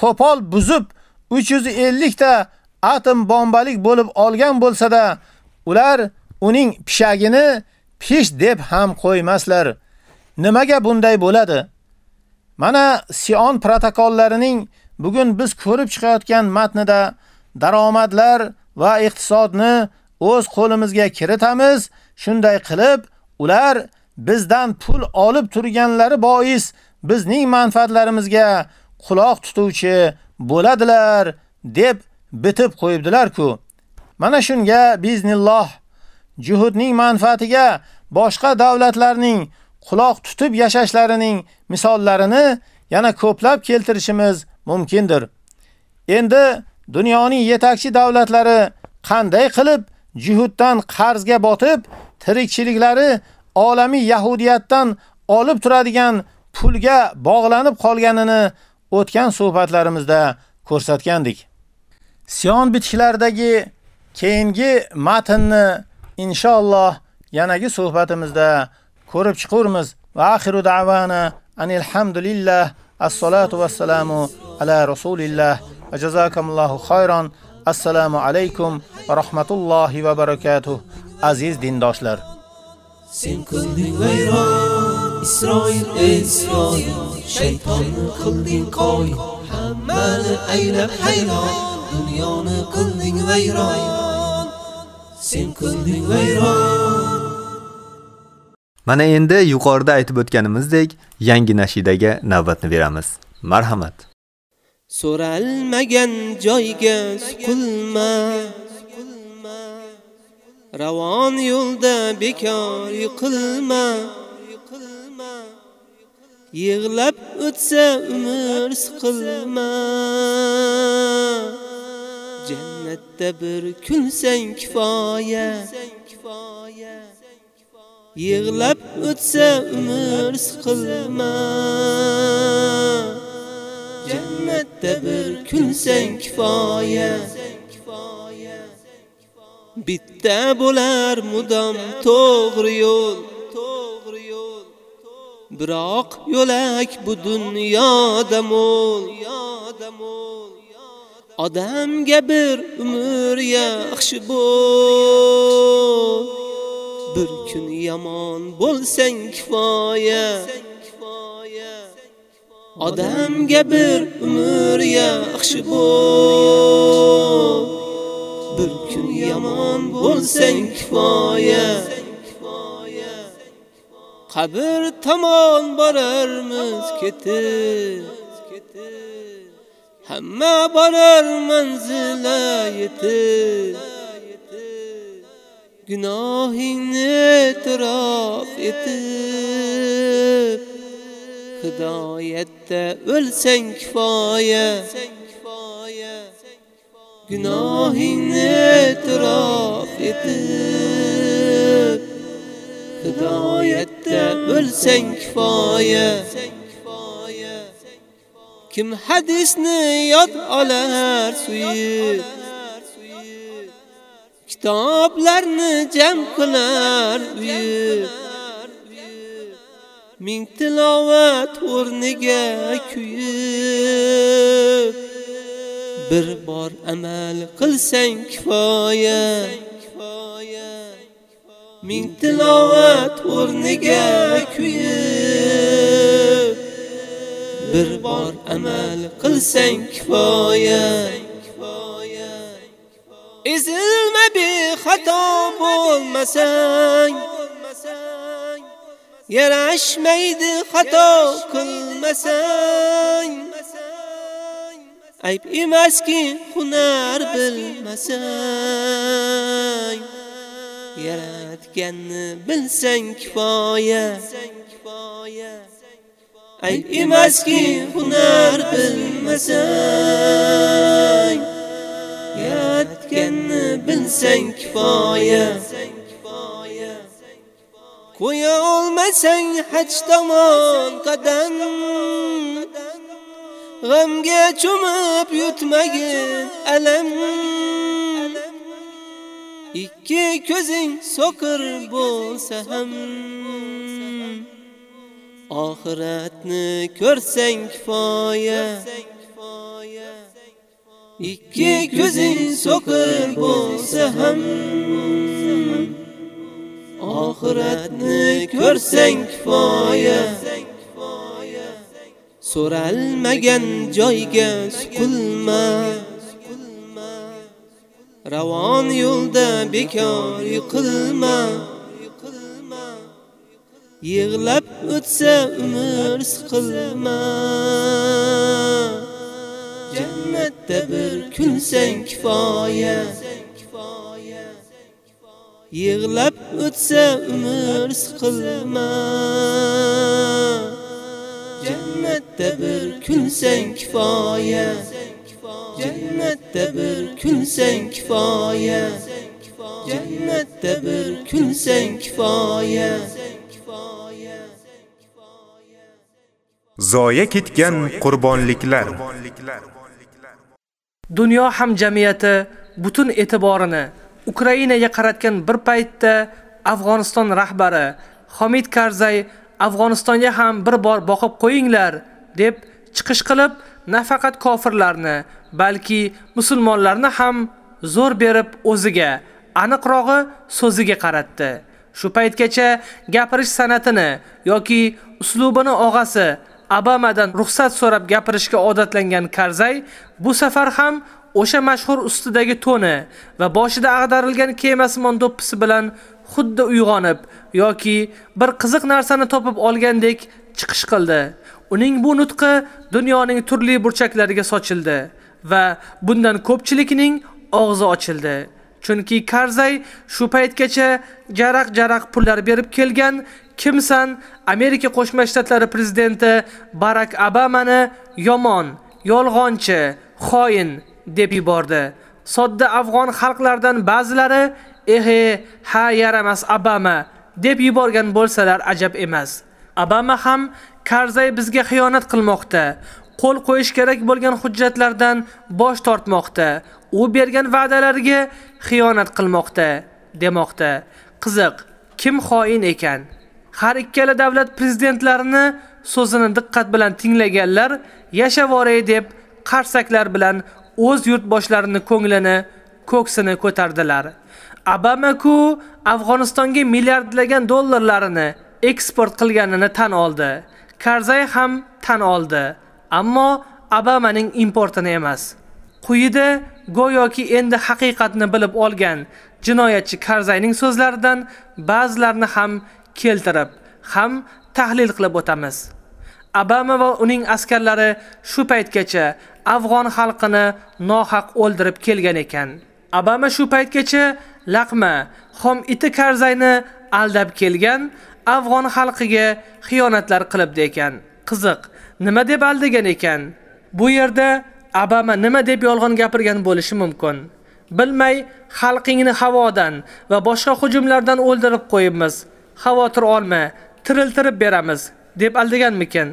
qo'pol buzib 350 ta atom bombalik bo'lib olgan bo'lsa-da, ular uning pishagini pish deb ham qo'ymaslar. Nimaga bunday bo'ladi? Mana Sion protokollarining bugun biz ko'rib chiqayotgan matnida daromadlar va iqtisodni o'z qo'limizga kiritamiz. Shunday qilib, ular bizdan pul olib turganlari bois bizning manfaatlarimizga quloq tutuvchi bo'ladilar deb bitib qo'yibdilar-ku. Mana shunga biznilloh juhudning manfaatiga boshqa davlatlarning quloq tutib yashashlarining misollarini yana ko'plab keltirishimiz mumkindir. Endi dunyoning yetakchi davlatlari qanday qilib juhuddan qarzga botib, tirikchiliklari olamiy yahudiyatdan olib turadigan pulga bog'lanib qolganini o'tgan suhbatlarimizda ko'rsatgandik. Sion bitishlaridagi keyingi matnni inshaalloh yanagi suhbatimizda ko'rib chiqurmiz. Va oxiru da'vana anil hamdulillah as-salatu vas-salamu ala rasulillah va jazakumullohu khayron. Assalomu alaykum va rahmatullohi va barakatuh. Aziz dindoshlar. Sen qilding vayron Isroil Isroil shaytonni qilding qo'y hammani aylab hayron dunyoni qilding vayron sen qilding vayron Mana endi yuqorida aytib o'tganimizdek, yangi nashidaga navbatni beramiz. Marhamat. So'ralmagan joyga suqilma. Ravon yo'lda bekor yiqilma Yig'lab o'tsa umr siqilma Jannatda bir kulsang kifoya Yig'lab o'tsa umr siqilma Jannatda bir kulsang kifoya Bitta bo'lar mudom to'g'ri yo'l Biroq yo'lak bu dunyoda mo'l Odamga bir umr yaxshi bo'l. Bir kun yomon bo'lsang kifoya. Odamga bir umr yaxshi bo'l. Bir kun yomon bo'lsang kifoya. Qabr tomon borarmiz ketib Hamma borar manzila yetib Gunohingni e'tirof etib Hidoyatda o'lsang kifoya Gunohingni e'tirof etib Hidoyatda o'lsang kifoya Kim hadisni yod olar suyib Kitoblarni jam qilar uyib Ming tilovat o'rniga kuyib Bir bor amal qilsang kifoya. Ming tilovat o'rniga kuyib Bir bor amal qilsang kifoya Ezilma bi xato bo'lmasang Yarashmaydi xato qilmasang. Ayb emaski hunar bilmasang. Yaratganni bilsang kifoya. Ayb emaski hunar bilmasang. Yaratganni bilsang kifoya. Qo'ya olmasang haj tomon qadam. G'amga cho'mib yutmagin alam. Ikki ko'zing so'qir bo'lsa ham Oxiratni ko'rsang kifoya. Ikki ko'zing so'qir bo'lsa ham Oxiratni ko'rsang kifoya. So'ralmagan joyga suqilma. Ravon yo'lda bekor yiqilma yig'lab o'tsa umr siqilma jannatda bir kunsang kifoya yig'lab o'tsa umr siqilma jannatda bir kunsang kifoya jannatda bir kunsang kifoya jannatda bir kunsang kifoya zoya ketgan qurbonliklar. Dunyo hamjamiyati butun e'tiborini Ukrainaga qaratgan bir paytda Afg'oniston rahbari Hamid Karzay Afg'onistonga ham bir bor boqib qo'yinglar deb chiqish qilib, nafaqat kofirlarni, balki musulmonlarni ham zo'r berib o'ziga, aniqrog'i so'ziga qaratdi. Shu paytgacha gapirish san'atini yoki uslubini og'asi Obamadan ruxsat so'rab gapirishga odatlangan Karzay bu safar ham o'sha mashhur ustidagi to'ni va boshida ag'darilgan kemasimon do'ppisi bilan xuddi uyg'onib yoki bir qiziq narsani topib olgandek chiqish qildi. Uning bu nutqi dunyoning turli burchaklariga sochildi va bundan ko'pchilikning og'zi ochildi. Chunki Karzay shu paytgacha jaraq-jaraq pullar berib kelgan kimsan Amerika Qo'shma Shtatlari prezidenti Barak Obamani yomon, yolg'onchi, xoin deb yubordi. Sodda afg'on xalqlaridan ba'zilari ehe, ha yaramas Obama deb yuborgan bo'lsalar ajab emas. Obama ham Karzay bizga xiyonat qilmoqda. Qo'l qo'yish kerak bo'lgan hujjatlardan bosh tortmoqda. U bergan va'dalariga xiyonat qilmoqda demoqda. Qiziq, kim xoin ekan? Har ikkala davlat prezidentlarini so'zini diqqat bilan tinglaganlar yashavoray deb qarsaklar bilan o'z yurtboshlarini ko'nglini, ko'ksini ko'tardilar. Obama-ku Afg'onistonga milliardlagan dollarlarini eksport qilganini tan oldi. Karzay ham tan oldi, ammo Obamaning importini emas. Quyida go'yoki endi haqiqatni bilib olgan jinoyatchi Karzayning so'zlaridan ba'zilarini ham keltirib, ham tahlil qilib o'tamiz. Obama va uning askarlari shu paytgacha afg'on xalqini nohaq o'ldirib kelgan ekan. Obama shu paytgacha laqma, xom iti Karzayni aldab kelgan, afg'on xalqiga xiyonatlar qilibdi ekan. Qiziq, nima deb aldagan ekan? Bu yerda Obama nima deb yolg'on gapirgan bo'lishi mumkin? Bilmay xalqingni havodan va boshqa hujumlardan o'ldirib qo'yibmiz. Xavotir olma, tiriltirib beramiz deb aldaganmikin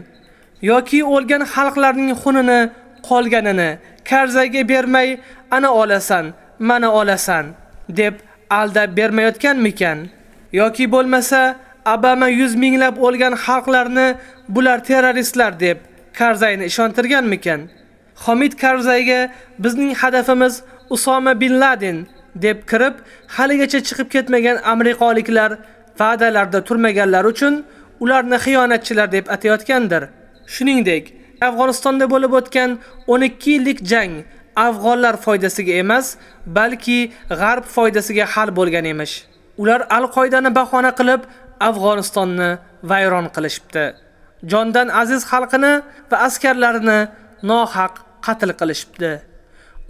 Yoki o'lgan xalqlarning xunini, qolganini karzaga bermay, ana olasan, mana olasan deb aldab bermayotganmikan? Yoki bo'lmasa Obama 100 minglab o'lgan xalqlarni bular terroristlar deb Karzayni ishontirganmikan? Hamid Karzayga bizning hadafimiz Usoma bin Laden deb kirib, haligacha chiqib ketmagan amerikaliklar va'dalarda turmaganlar uchun ularni xiyonatchilar deb atayotgandir. Shuningdek, Afg'onistonda bo'lib o'tgan 12 yillik jang afg'onlar foydasiga emas, balki g'arb foydasiga hal bo'lgan emish. Ular Al-Qoidani bahona qilib Afg'onistonni vayron qilishibdi. Jondan aziz xalqini va askarlarini nohaq qatl qilishibdi.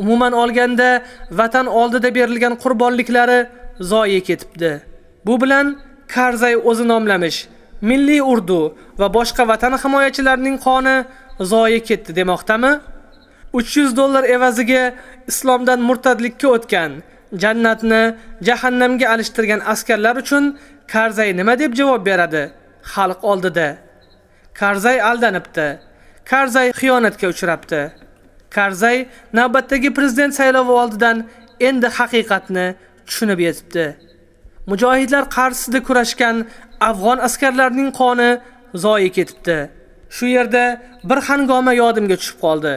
Umuman olganda vatan oldida berilgan qurbonliklari zoyi ketibdi. Bu bilan Karzay o'zi nomlamish Milliy Urdu va boshqa vatan himoyachilarining qoni zoyi ketdi demoqdami? 300 dollar evaziga islomdan murtadlikka o'tgan, jannatni jahannamga alishtirgan askarlar uchun Karzay nima deb javob beradi xalq oldida? Karzay aldanibdi. Karzay xiyonatga uchrabdi. Karzay navbatdagi prezident saylovi oldidan endi haqiqatni tushunib yetibdi. Mujohidlar qarshisida kurashgan afg'on askarlarining qoni zoyi ketibdi. Shu yerda bir hangoma yodimga tushib qoldi.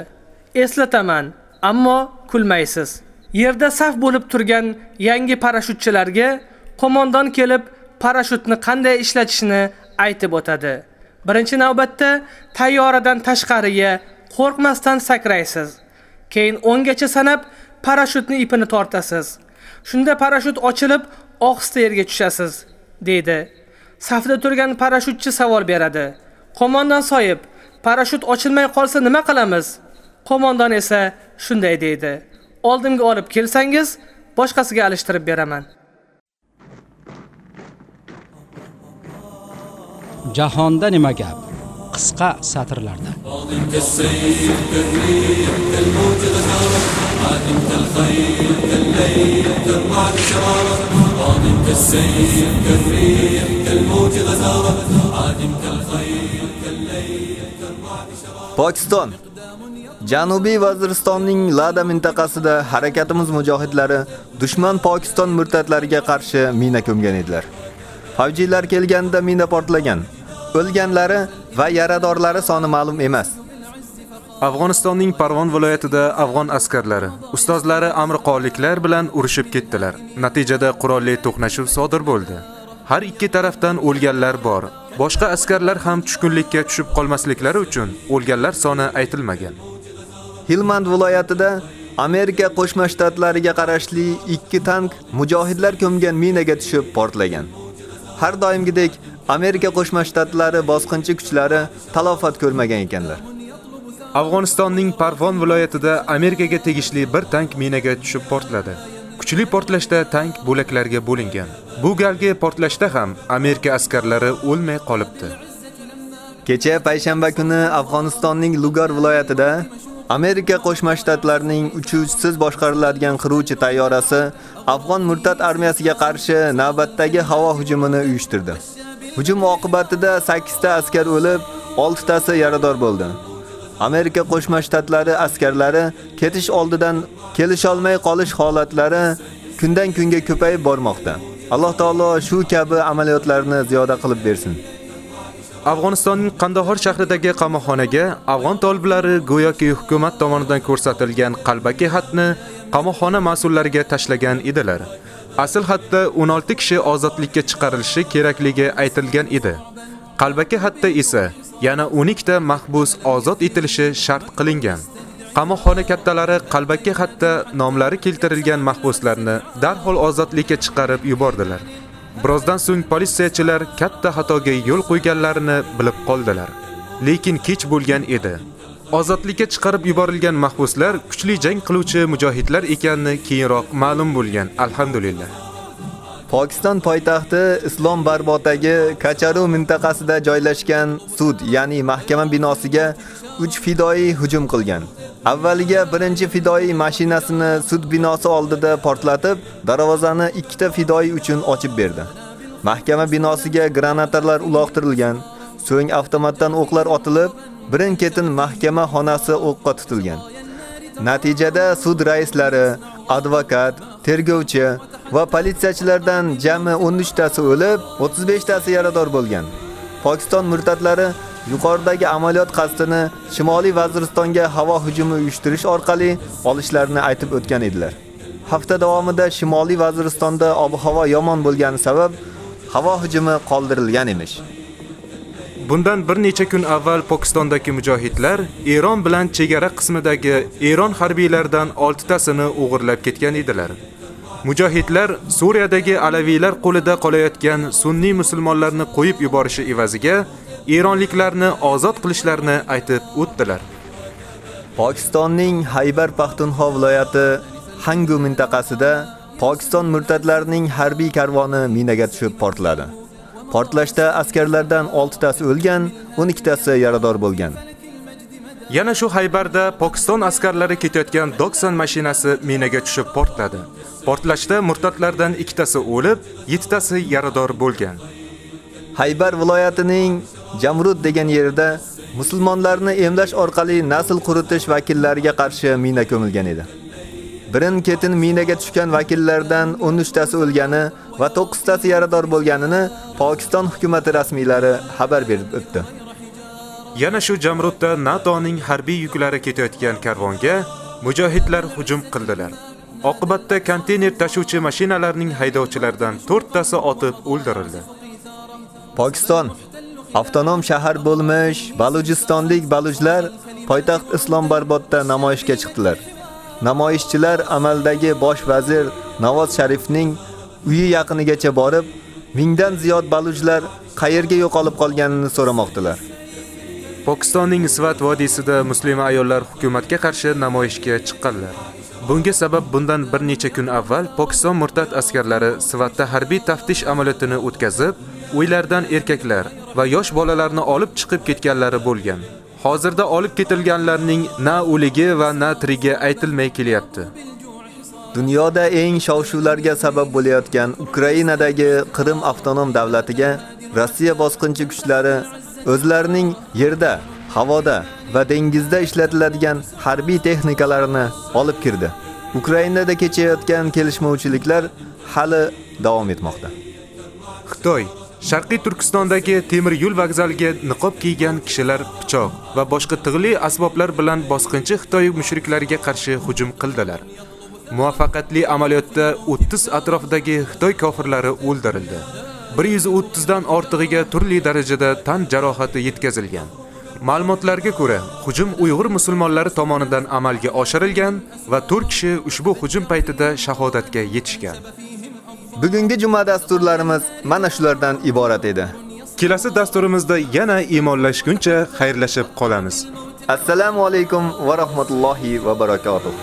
Eslataman, ammo kulmaysiz. Yerda saf bo'lib turgan yangi parashutchilarga qo'mondon kelib parashutni qanday ishlatishni aytib o'tadi. Birinchi navbatda tayyoradan tashqariga qo'rqmasdan sakraysiz. Keyin 10 gacha sanab parashyutni ipini tortasiz. Shunda parashyut ochilib, ohista yerga tushasiz, dedi. Safda turgan parashyutchi savol beradi. Qo'mondan soyib, parashyut ochilmay qolsa nima qilamiz? Qo'mondan esa shunday deydi. Oldimga olib kelsangiz, boshqasiga alishtirib beraman. Jahonda nima gap? Qisqa satrlarda. Pokiston Janubiy Vaziristonning Lada mintaqasida harakatimiz mujohidlari dushman Pokiston murtatlariga qarshi mina ko'mgan edilar. Favjilar kelganda mina portlagan. O'lganlari va yaradorlari soni ma'lum emas. Afg'onistonning Parvon viloyatida afg'on askarlari ustozlari amriqoliklar bilan urushib ketdilar. Natijada qurolli to'qnashuv sodir bo'ldi. Har ikki tarafdan o'lganlar bor. Boshqa askarlar ham tushkunlikka tushib qolmasliklari uchun o'lganlar soni aytilmagan. Hilmand viloyatida Amerika Qo'shma Shtatlariga qarashli ikki tank mujohidlar ko'mgan minaga tushib portlagan. Har doimgidek Amerika Qo'shma Shtatlari bosqinchi kuchlari talofat ko'rmagan ekanlar. Afg'onistonning Parvon viloyatida Amerikaga tegishli bir tank minaga tushib portladi. Kuchli portlashda tank bo'laklarga bo'lingan. Bu galgi portlashda ham Amerika askarlari o'lmay qolibdi. Kecha payshanba kuni Afg'onistonning Lugar viloyatida Amerika Qo'shma Shtatlarining uchuvchisiz boshqariladigan qiruvchi tayyorasi Afg'on murtad armiyasiga qarshi navbatdagi havo hujumini uyushtirdi. Hujum oqibatida 8 ta askar o'lib, 6 tasi yarador bo'ldi. Amerika Qo'shma Shtatlari askarlari ketish oldidan kelisholmay qolish holatlari kundan kunga ko'payib bormoqda. Alloh taolo shu kabi amaliyotlarni ziyoda qilib bersin. Afg'onistonning Qandahor shahridagi qamoqxonaga afg'on toliblari go'yoki hukumat tomonidan ko'rsatilgan qalbaki xatni qamoqxona mas'ullariga tashlagan edilar. Asl xatda 16 kishi ozodlikka chiqarilishi kerakligi aytilgan edi. Qalbaki xatda esa yana 12 ta mahbus ozod etilishi shart qilingan. Qamoqxona kattalari qalbaki xatda nomlari keltirilgan mahbuslarni darhol ozodlikka chiqarib yubordilar. Birozdan so'ng politsiyachilar katta xatoga yo'l qo'yganlarini bilib qoldilar. Lekin kech bo'lgan edi. Ozodlikka chiqarib yuborilgan mahbuslar kuchli jang qiluvchi mujohidlar ekanini keyinroq ma'lum bo'lgan, alhamdulillah. Pokiston poytaxti Islom Barbotdagi Kacharu mintaqasida joylashgan sud, ya'ni mahkama binosiga 3 fidoi hujum qilgan. Avvaliga birinchi fidoi mashinasini sud binosi oldida portlatib, darvozani ikkita fidoi uchun ochib berdi. Mahkama binosiga granatalar uloqtirilgan, so'ng avtomatdan o'qlar otilib, birin-ketin mahkama xonasi o'qqa tutilgan. Natijada sud raislari, advokat, tergovchi va politsiyachilardan jami 13 tasi o'lib, 35 tasi yarador bo'lgan. Pokiston murtatlari yuqoridagi amaliyot qasdini Shimoliy Vaziristonga havo hujumi uyushtirish orqali olishlarini aytib o'tgan edilar. Hafta davomida Shimoliy Vaziristonda ob-havo yomon bo'lgani sabab havo hujumi qoldirilgan emish. Bundan bir necha kun avval Pokistondagi mujohidlar Eron bilan chegara qismidagi Eron harbiylaridan 6 tasini o'g'irlab ketgan edilar. Mujohidlar Suriyadagi alaviylar qo'lida qolayotgan sunniy musulmonlarni qo'yib yuborishi evaziga eronliklarni ozod qilishlarini aytib o'tdilar. Pokistonning Haybar Paxtunxo viloyati Hangu mintaqasida Pokiston murtadlarining harbiy karvoni minaga tushib portladi. Portlashda askarlardan 6 tasi o'lgan, 12 tasi yarador bo'lgan. Yana shu Haybarda Pokiston askarlari ketayotgan Doksan mashinasi minaga tushib portladi. Portlashda murtadlardan ikkitasi o'lib, yettitasi yarador bo'lgan. Haybar viloyatining Jamrud degan yerida musulmonlarni emlash orqali nasl quritish vakillariga qarshi mina ko'milgan edi. Birin-ketin minaga tushgan vakillardan 13 tasi o'lgani va 9 tasi yarador bo'lganini Pokiston hukumatı rasmiylari xabar berib o'tdi. Yana shu Jamrudda NATOning harbiy yuklari ketayotgan karvonga mujohidlar hujum qildilar. Oqibatda konteyner tashuvchi mashinalarning haydovchilaridan 4 tasi otib o'ldirildi. Pokiston avtonom shahar bo'lmish Balujistonlik balujlar poytaxt Islomobodda namoyishga chiqdilar. Namoyishchilar amaldagi bosh vazir Navoz Sharifning uyi yaqinigacha borib, mingdan ziyod balujlar qayerga yo'qolib qolganini so'ramoqdilar. Pokistonning Svat vodiysida musulmon ayollar hukumatga qarshi namoyishga chiqqanlar. Bunga sabab bundan bir necha kun avval Pokiston murtad askarlari Svatda harbiy taftish amaliyotini o'tkazib, uylardan erkaklar va yosh bolalarni olib chiqib ketganlari bo'lgan. Hozirda olib ketilganlarning na o'ligi va na tirigi aytilmay kelyapti. Dunyoda eng shov-shuvlarga sabab bo'layotgan Ukrainadagi Qrim avtonom davlatiga Rossiya bosqinchi kuchlari o'zlarining yerda, havoda va dengizda ishlatiladigan harbiy texnikalarini olib kirdi. Ukrainada kechayotgan kelishmovchiliklar hali davom etmoqda. Xitoy Sharqiy Turkistondagi temir yo'l vokzaliga niqob kiygan kishilar pichoq va boshqa tig'li asboblar bilan bosqinchi Xitoy mushriklariga qarshi hujum qildilar. Muvaffaqiyatli amaliyotda 30 atrofidagi Xitoy kofirlari o'ldirildi. 130 dan ortig'iga turli darajada tan jarohati yetkazilgan. Ma'lumotlarga ko'ra, hujum Uyg'ur musulmonlari tomonidan amalga oshirilgan va 4 kishi ushbu hujum paytida shahodatga yetishgan. Bugungi juma dasturlarimiz mana shulardan iborat edi. Kelasi dasturimizda yana iymonlashguncha xayrlashib qolamiz. Assalomu alaykum va rahmatullohi va barakotuh.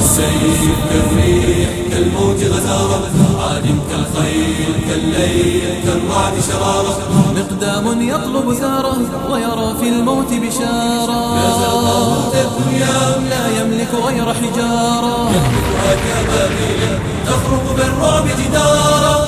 كالسيف كالريح كالموج غزارة عادم كالخيل كالليل كالرعد شرارة. مقدام يطلب ثاره ويرى في الموت بشارة. لا يملك غير حجارة. يحدثها كبابيل تخرق بالرعب جدارا